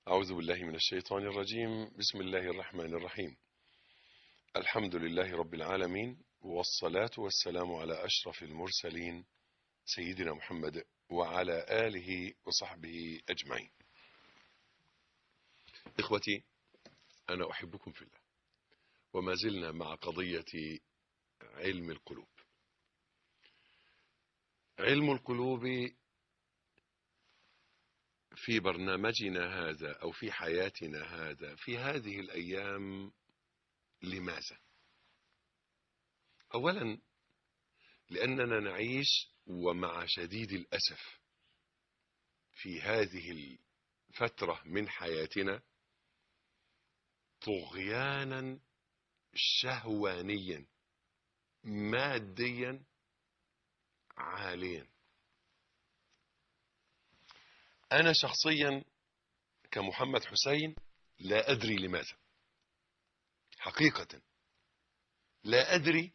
أعوذ بالله من الشيطان الرجيم. بسم الله الرحمن الرحيم. الحمد لله رب العالمين والصلاة والسلام على أشرف المرسلين سيدنا محمد وعلى آله وصحبه أجمعين. إخوتي أنا أحبكم في الله وما زلنا مع قضية علم القلوب. علم القلوب في برنامجنا هذا أو في حياتنا هذا في هذه الأيام لماذا؟ أولا لأننا نعيش ومع شديد الأسف في هذه الفترة من حياتنا طغيانا شهوانيا ماديا عاليا. أنا شخصيا كمحمد حسين لا أدري لماذا. حقيقة لا أدري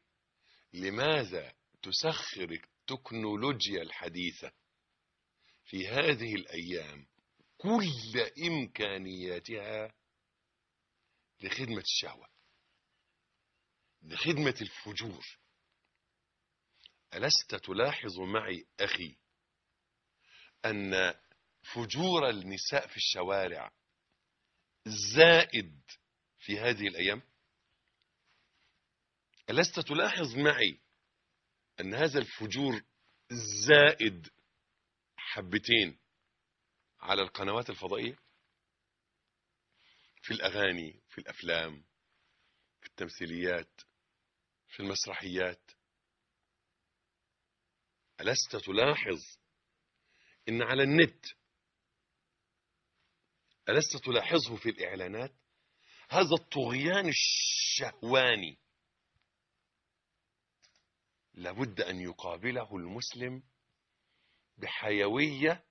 لماذا تسخر التكنولوجيا الحديثة في هذه الأيام كل إمكانياتها لخدمة الشهوة لخدمة الفجور. ألست تلاحظ معي أخي أن فجور النساء في الشوارع زائد في هذه الأيام؟ ألست تلاحظ معي أن هذا الفجور زائد حبتين على القنوات الفضائية؟ في الأغاني في الأفلام في التمثيليات في المسرحيات؟ ألست تلاحظ إن على النت ألست تلاحظه في الإعلانات؟ هذا الطغيان الشهواني. لابد أن يقابله المسلم بحيوية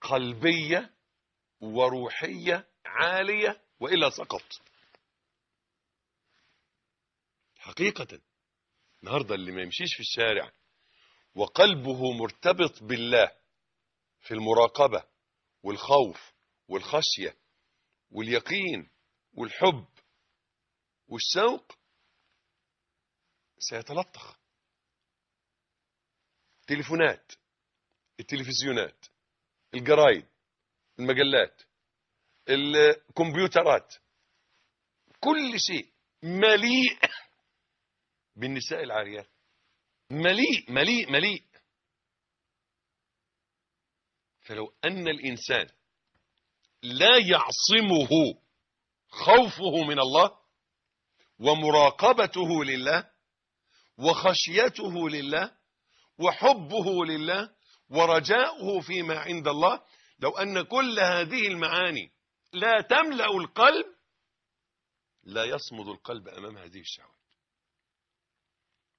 قلبية وروحية عالية وإلا سقط. حقيقة النهاردة اللي ما يمشيش في الشارع وقلبه مرتبط بالله في المراقبة والخوف والخشية واليقين والحب والشوق سيتلطخ. تليفونات التلفزيونات الجرايد المجلات الكمبيوترات كل شيء مليء بالنساء العاريات. مليء مليء مليء. فلو أن الإنسان لا يعصمه خوفه من الله ومراقبته لله وخشيته لله وحبه لله ورجاؤه فيما عند الله لو أن كل هذه المعاني لا تملأ القلب لا يصمد القلب أمام هذه الشهوات.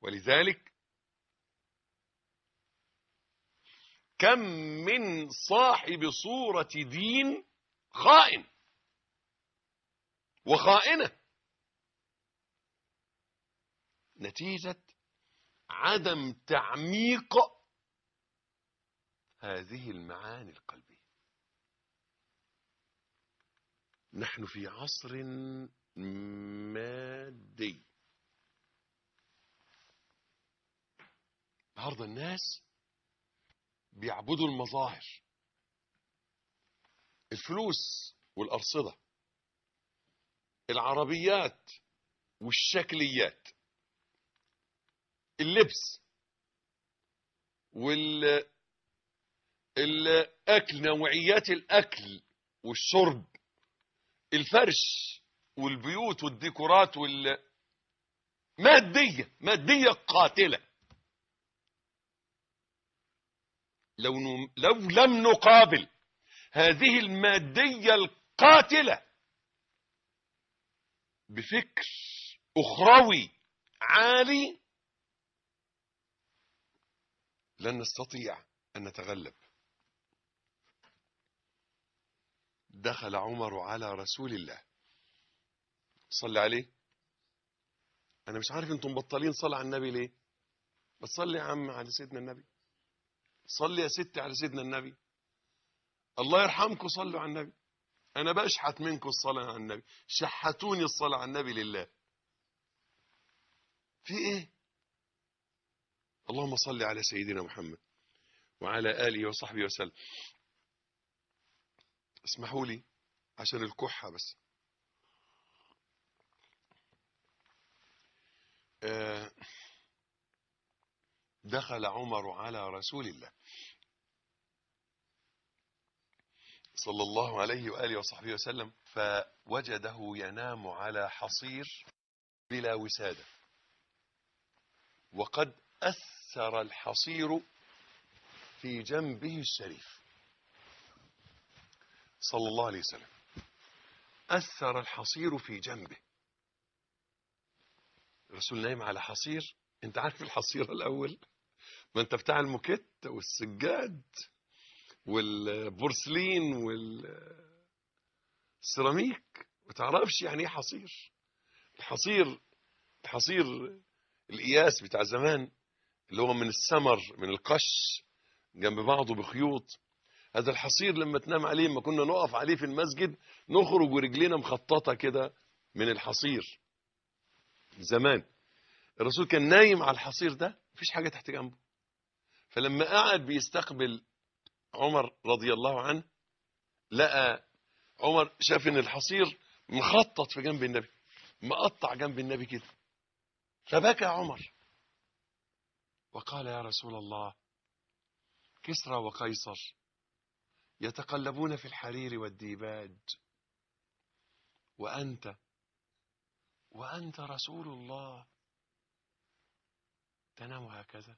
ولذلك كم من صاحب صورة دين خائن وخائنة. نتيجة عدم تعميق هذه المعاني القلبية. نحن في عصر مادي. النهارده الناس بيعبدوا المظاهر. الفلوس والأرصدة. العربيات والشكليات. اللبس. وال الأكل نوعيات الأكل والشرب. الفرش والبيوت والديكورات وال مادية مادية قاتلة. لو. لو لم نقابل هذه المادية القاتلة بفكر أخروي عالي لن نستطيع أن نتغلب. دخل عمر على رسول الله. صلى عليه. أنا مش عارف أنتم مبطلين صلاة على النبي ليه؟ بس صلي يا عم على سيدنا النبي. صلي يا ستي على سيدنا النبي. الله يرحمكم صلوا على النبي. أنا بشحت منكم الصلاة على النبي. شحتوني الصلاة على النبي لله. في إيه؟ اللهم صل على سيدنا محمد وعلى آله وصحبه وسلم. اسمحوا لي عشان الكحة بس. آه دخل عمر على رسول الله. صلى الله عليه وآله وصحبه وسلم فوجده ينام على حصير بلا وسادة. وقد أثر الحصير في جنبه الشريف. صلى الله عليه وسلم. أثر الحصير في جنبه. الرسول نايم على حصير. أنت عارف الحصير الأول؟ ما انت بتاع الموكيت والسجاد والبورسلين والسيراميك ما تعرفش يعني إيه حصير. الحصير الحصير القياس بتاع زمان اللي هو من السمر من القش جنب بعضه بخيوط. هذا الحصير لما تنام عليه لما كنا نقف عليه في المسجد نخرج ورجلينا مخططة كده من الحصير. زمان. الرسول كان نايم على الحصير ده مفيش حاجة تحت جنبه. فلما قعد بيستقبل عمر رضي الله عنه لقى عمر شاف إن الحصير مخطط في جنب النبي مقطع جنب النبي كده. فبكى عمر. وقال يا رسول الله كسرى وقيصر يتقلبون في الحرير والديباج. وأنت وأنت رسول الله. تنام هكذا.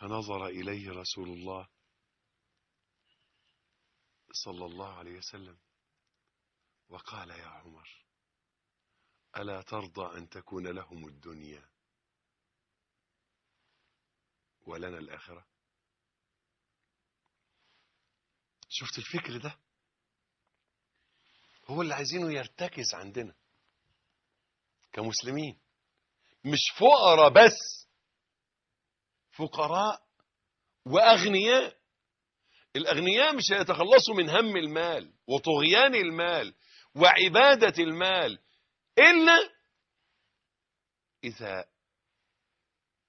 فنظر إليه رسول الله صلى الله عليه وسلم وقال يا عمر ألا ترضى أن تكون لهم الدنيا ولنا الآخرة؟ شفت الفكر ده؟ هو اللي عايزينه يرتكز عندنا كمسلمين مش فقراء بس. فقراء وأغنياء. الأغنياء مش هيتخلصوا من هم المال وطغيان المال وعبادة المال إلا إذا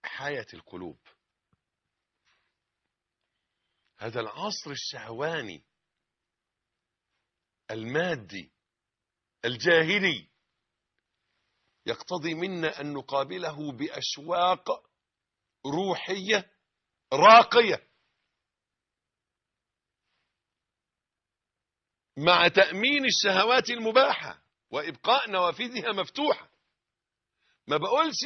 حيت القلوب. هذا العصر الشهواني المادي الجاهلي يقتضي منا أن نقابله بأشواق روحية راقية. مع تأمين الشهوات المباحة وإبقاء نوافذها مفتوحة. ما بقولش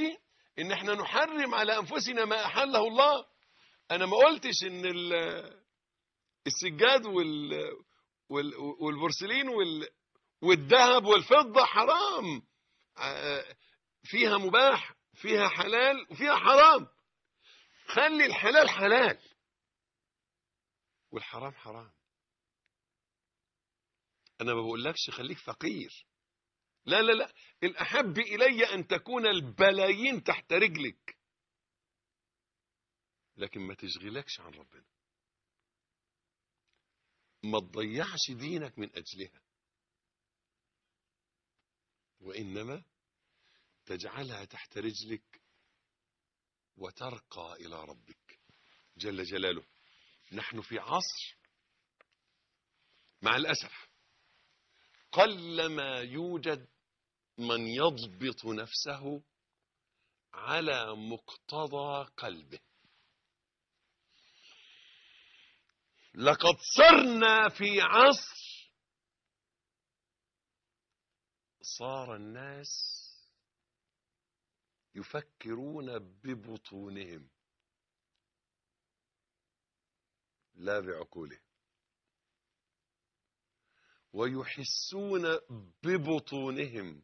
إن إحنا نحرم على أنفسنا ما أحله الله. أنا ما قلتش إن السجاد وال والبورسلين وال والذهب والفضة حرام. فيها مباح فيها حلال وفيها حرام. خلي الحلال حلال. والحرام حرام. أنا ما بقولكش خليك فقير. لا لا لا. الاحب إلي أن تكون البلايين تحت رجلك. لكن ما تشغلكش عن ربنا. ما تضيعش دينك من أجلها. وإنما تجعلها تحت رجلك وترقى إلى ربك. جل جلاله نحن في عصر مع الأسف. قلما يوجد من يضبط نفسه على مقتضى قلبه. لقد صرنا في عصر صار الناس يفكرون ببطونهم. لا بعقولهم. ويحسون ببطونهم.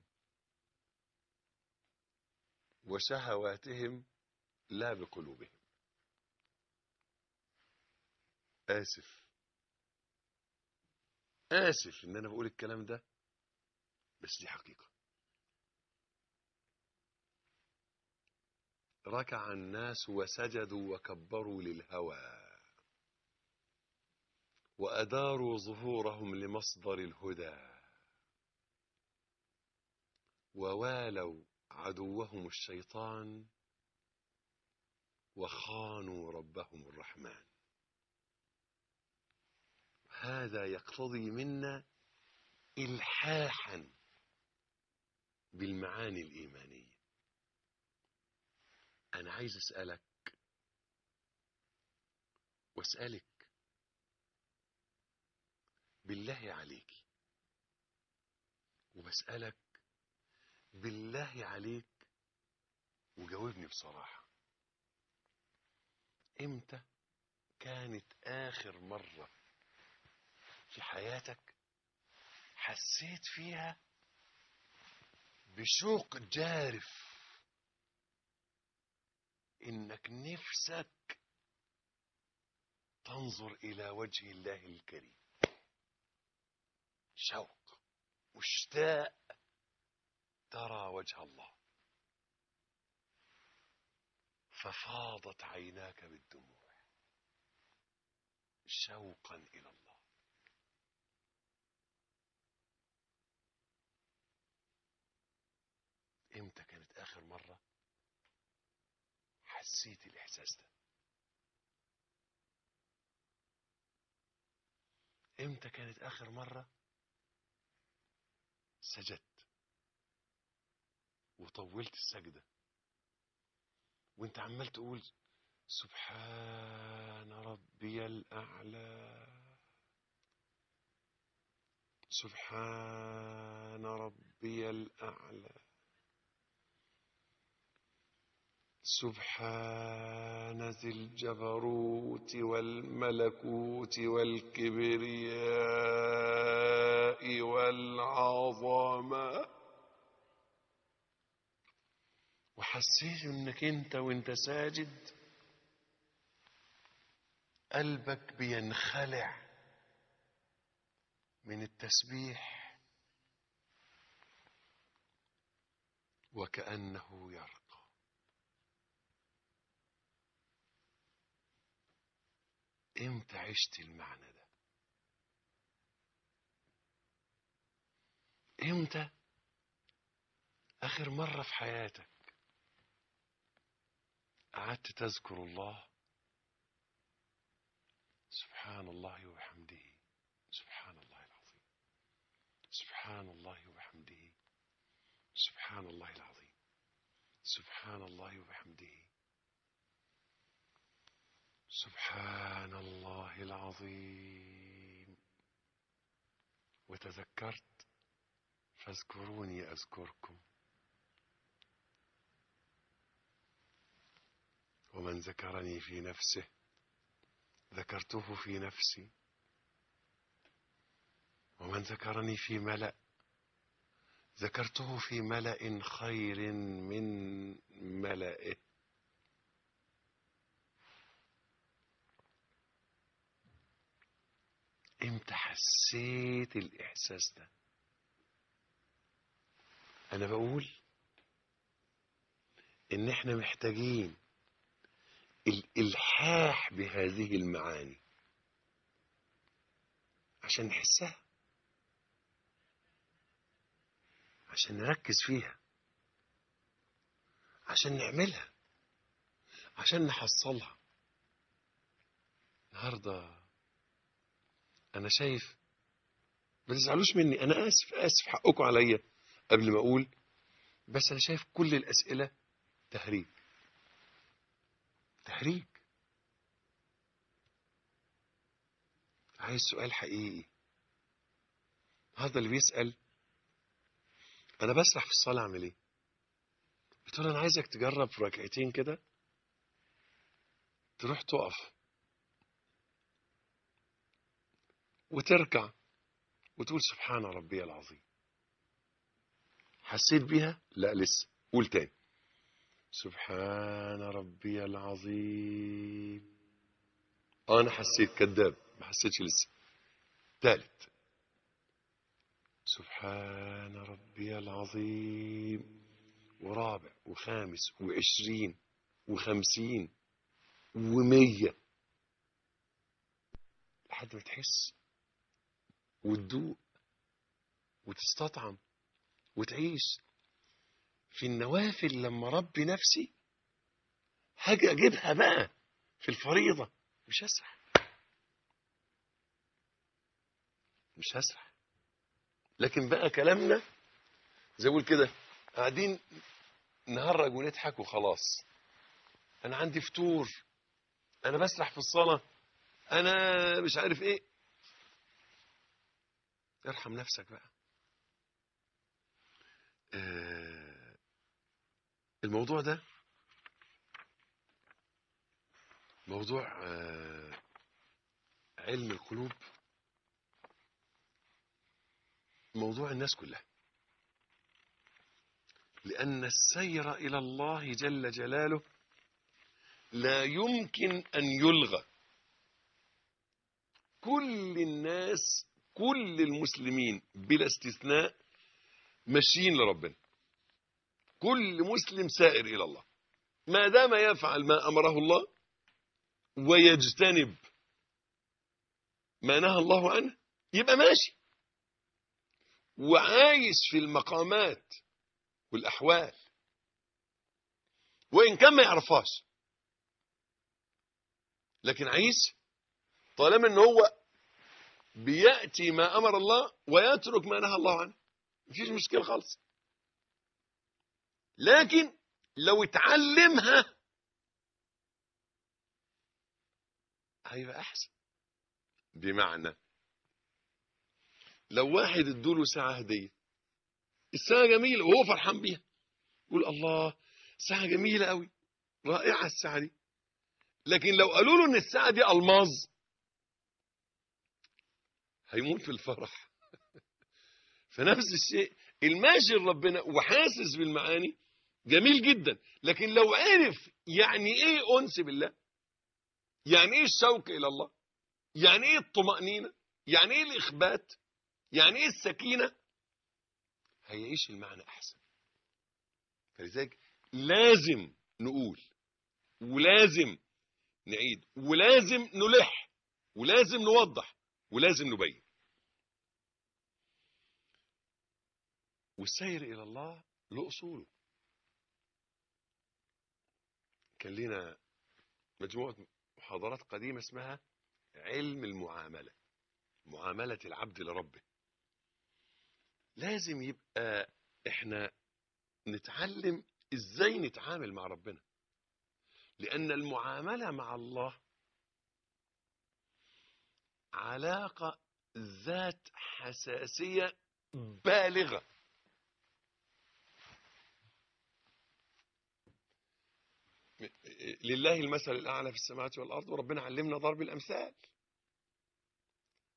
وشهواتهم لا بقلوبهم. آسف. آسف إن أنا بقول الكلام ده بس دي حقيقة. ركع الناس وسجدوا وكبروا للهوى. وأداروا ظهورهم لمصدر الهدى. ووالوا عدوهم الشيطان وخانوا ربهم الرحمن. هذا يقتضي منا إلحاحا بالمعاني الإيمانية. أنا عايز أسألك وأسألك بالله عليك وبسألك بالله عليك وجاوبني بصراحة. إمتى كانت آخر مرة في حياتك حسيت فيها بشوق جارف إنك نفسك تنظر إلى وجه الله الكريم. شوق مشتاق ترى وجه الله. ففاضت عيناك بالدموع. شوقا إلى الله. إمتى كانت آخر مرة؟ حسيت الإحساس ده. إمتى كانت آخر مرة سجدت وطولت السجدة؟ وأنت عمال تقول سبحان ربي الأعلى. سبحان ربي الأعلى. سبحان ذي الجبروت والملكوت والكبرياء والعظمة. وحسيت إنك أنت وأنت ساجد. قلبك بينخلع من التسبيح. وكأنه يرقى. إمتى عشت المعنى ده؟ إمتى؟ آخر مرة في حياتك قعدت تذكر الله؟ سبحان الله وبحمده. سبحان الله العظيم. سبحان الله وبحمده. سبحان الله العظيم. سبحان الله وبحمده. سبحان الله العظيم. وتذكرت؟ فاذكروني أذكركم. ومن ذكرني في نفسه ذكرته في نفسي. ومن ذكرني في ملأ ذكرته في ملأ خير من ملئه إمتى حسيت الإحساس ده؟ أنا بقول إن إحنا محتاجين الإلحاح بهذه المعاني عشان نحسها عشان نركز فيها عشان نعملها عشان نحصلها. النهارده أنا شايف ما تزعلوش مني أنا آسف آسف حقكم عليا قبل ما أقول بس أنا شايف كل الأسئلة تهريج تهريج عايز سؤال حقيقي. هذا اللي بيسأل أنا بسرح في الصلاة أعمل إيه؟ قلت له أنا عايزك تجرب في ركعتين كده تروح تقف. وتركع وتقول سبحان ربي العظيم. حسيت بيها؟ لا لسه. قول تاني. سبحان ربي العظيم. آه أنا حسيت كذاب. ما حسيتش لسه. ثالث سبحان ربي العظيم. ورابع وخامس وعشرين وخمسين ومية. لحد ما تحس وتدوق وتستطعم وتعيش. في النوافل لما ربي نفسي هاجي أجيبها بقى في الفريضة. مش هسرح. مش هسرح. لكن بقى كلامنا زي أقول كده قاعدين نهرج ونضحك وخلاص. أنا عندي فطور أنا بسرح في الصلاة أنا مش عارف إيه. ارحم نفسك بقى. آه الموضوع ده موضوع آه علم القلوب موضوع الناس كلها. لأن السير إلى الله جل جلاله لا يمكن أن يلغى. كل الناس كل المسلمين بلا استثناء ماشيين لربنا. كل مسلم سائر إلى الله. ما دام يفعل ما أمره الله ويجتنب ما نهى الله عنه يبقى ماشي. وعايش في المقامات والأحوال. وإن كان ما يعرفهاش. لكن عايش طالما إن هو بيأتي ما أمر الله ويترك ما نهى الله عنه. مفيش مشكلة خالص. لكن لو اتعلمها هيبقى أحسن. بمعنى لو واحد ادوله ساعة هدية الساعة جميلة وهو فرحان بيها يقول الله ساعة جميلة قوي رائعة الساعة دي. لكن لو قالوا له إن الساعة دي ألماظ هيموت في الفرح. فنفس الشيء الماشي لربنا وحاسس بالمعاني جميل جدا لكن لو عرف يعني إيه أنس بالله؟ يعني إيه الشوق إلى الله؟ يعني إيه الطمأنينة؟ يعني إيه الإخبات؟ يعني إيه السكينة؟ هيعيش المعنى أحسن. فلذلك لازم نقول ولازم نعيد ولازم نلح ولازم نوضح ولازم نبين. والسير إلى الله له اصوله كان لنا مجموعة محاضرات قديمة اسمها علم المعاملة. معاملة العبد لربه. لازم يبقى إحنا نتعلم إزاي نتعامل مع ربنا. لأن المعاملة مع الله علاقة ذات حساسية بالغة. لله المثل الأعلى في السماوات والأرض وربنا علمنا ضرب الأمثال.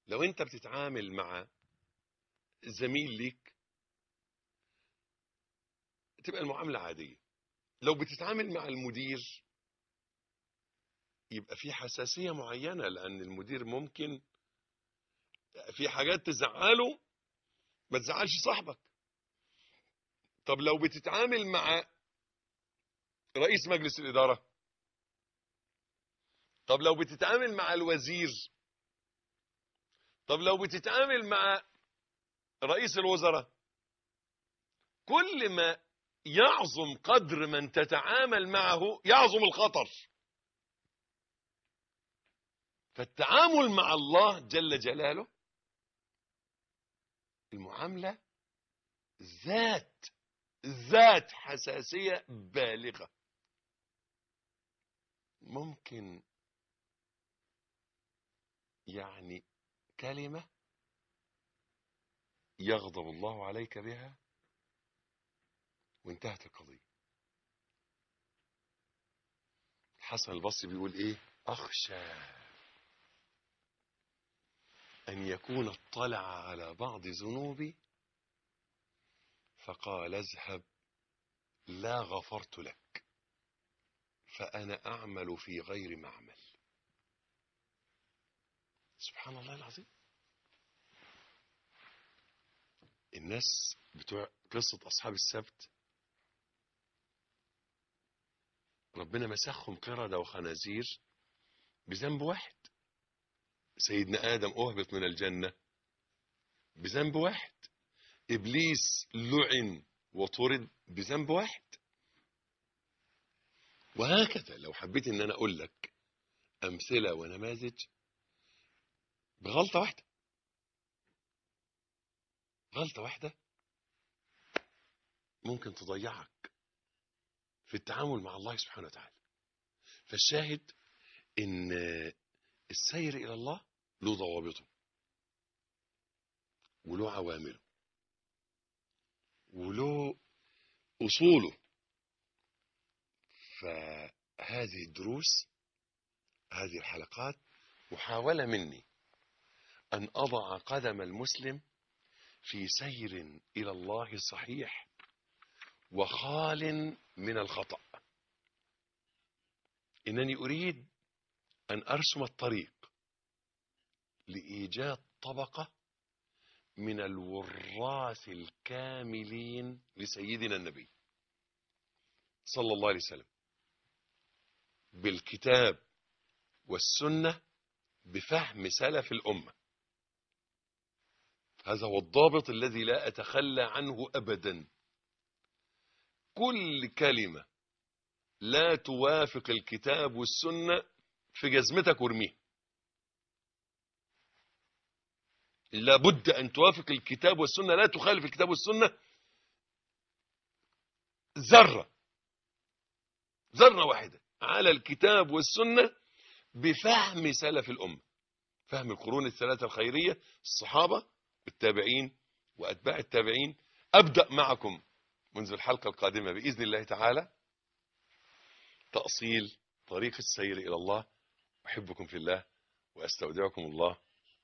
لو أنت بتتعامل مع زميل ليك تبقى المعاملة عادية. لو بتتعامل مع المدير يبقى في حساسية معينة لأن المدير ممكن في حاجات تزعله ما تزعلش صاحبك. طب لو بتتعامل مع رئيس مجلس الإدارة طب لو بتتعامل مع الوزير طب لو بتتعامل مع رئيس الوزراء كل ما يعظم قدر من تتعامل معه يعظم الخطر. فالتعامل مع الله جل جلاله المعاملة ذات ذات حساسية بالغة. ممكن يعني كلمة يغضب الله عليك بها وانتهت القضية. الحسن البصري بيقول إيه؟ أخشى. أن يكون اطلع على بعض ذنوبي؟ فقال اذهب لا غفرت لك فأنا أعمل في غير معمل. سبحان الله العظيم. الناس بتوع قصة أصحاب السبت ربنا مسخهم قردة وخنازير بذنب واحد. سيدنا آدم أهبط من الجنة بذنب واحد. إبليس لعن وطرد بذنب واحد. وهكذا لو حبيت إن أنا أقول لك أمثلة ونماذج بغلطة واحدة. غلطة واحدة ممكن تضيعك في التعامل مع الله سبحانه وتعالى. فالشاهد إن السير إلى الله له ضوابطه. وله عوامله. وله أصوله. فهذه الدروس هذه الحلقات محاولة مني أن أضع قدم المسلم في سير إلى الله صحيح وخال من الخطأ. إنني أريد أن أرسم الطريق. لإيجاد طبقة من الوراث الكاملين لسيدنا النبي صلى الله عليه وسلم بالكتاب والسنة بفهم سلف الأمة. هذا هو الضابط الذي لا أتخلى عنه أبدا. كل كلمة لا توافق الكتاب والسنة في جزمتك وارميها. لابد أن توافق الكتاب والسنة لا تخالف الكتاب والسنة. ذرة ذرة واحدة على الكتاب والسنة بفهم سلف الأمة فهم القرون الثلاثة الخيرية الصحابة التابعين وأتباع التابعين. أبدأ معكم منذ الحلقة القادمة بإذن الله تعالى تأصيل طريق السير إلى الله. أحبكم في الله وأستودعكم الله.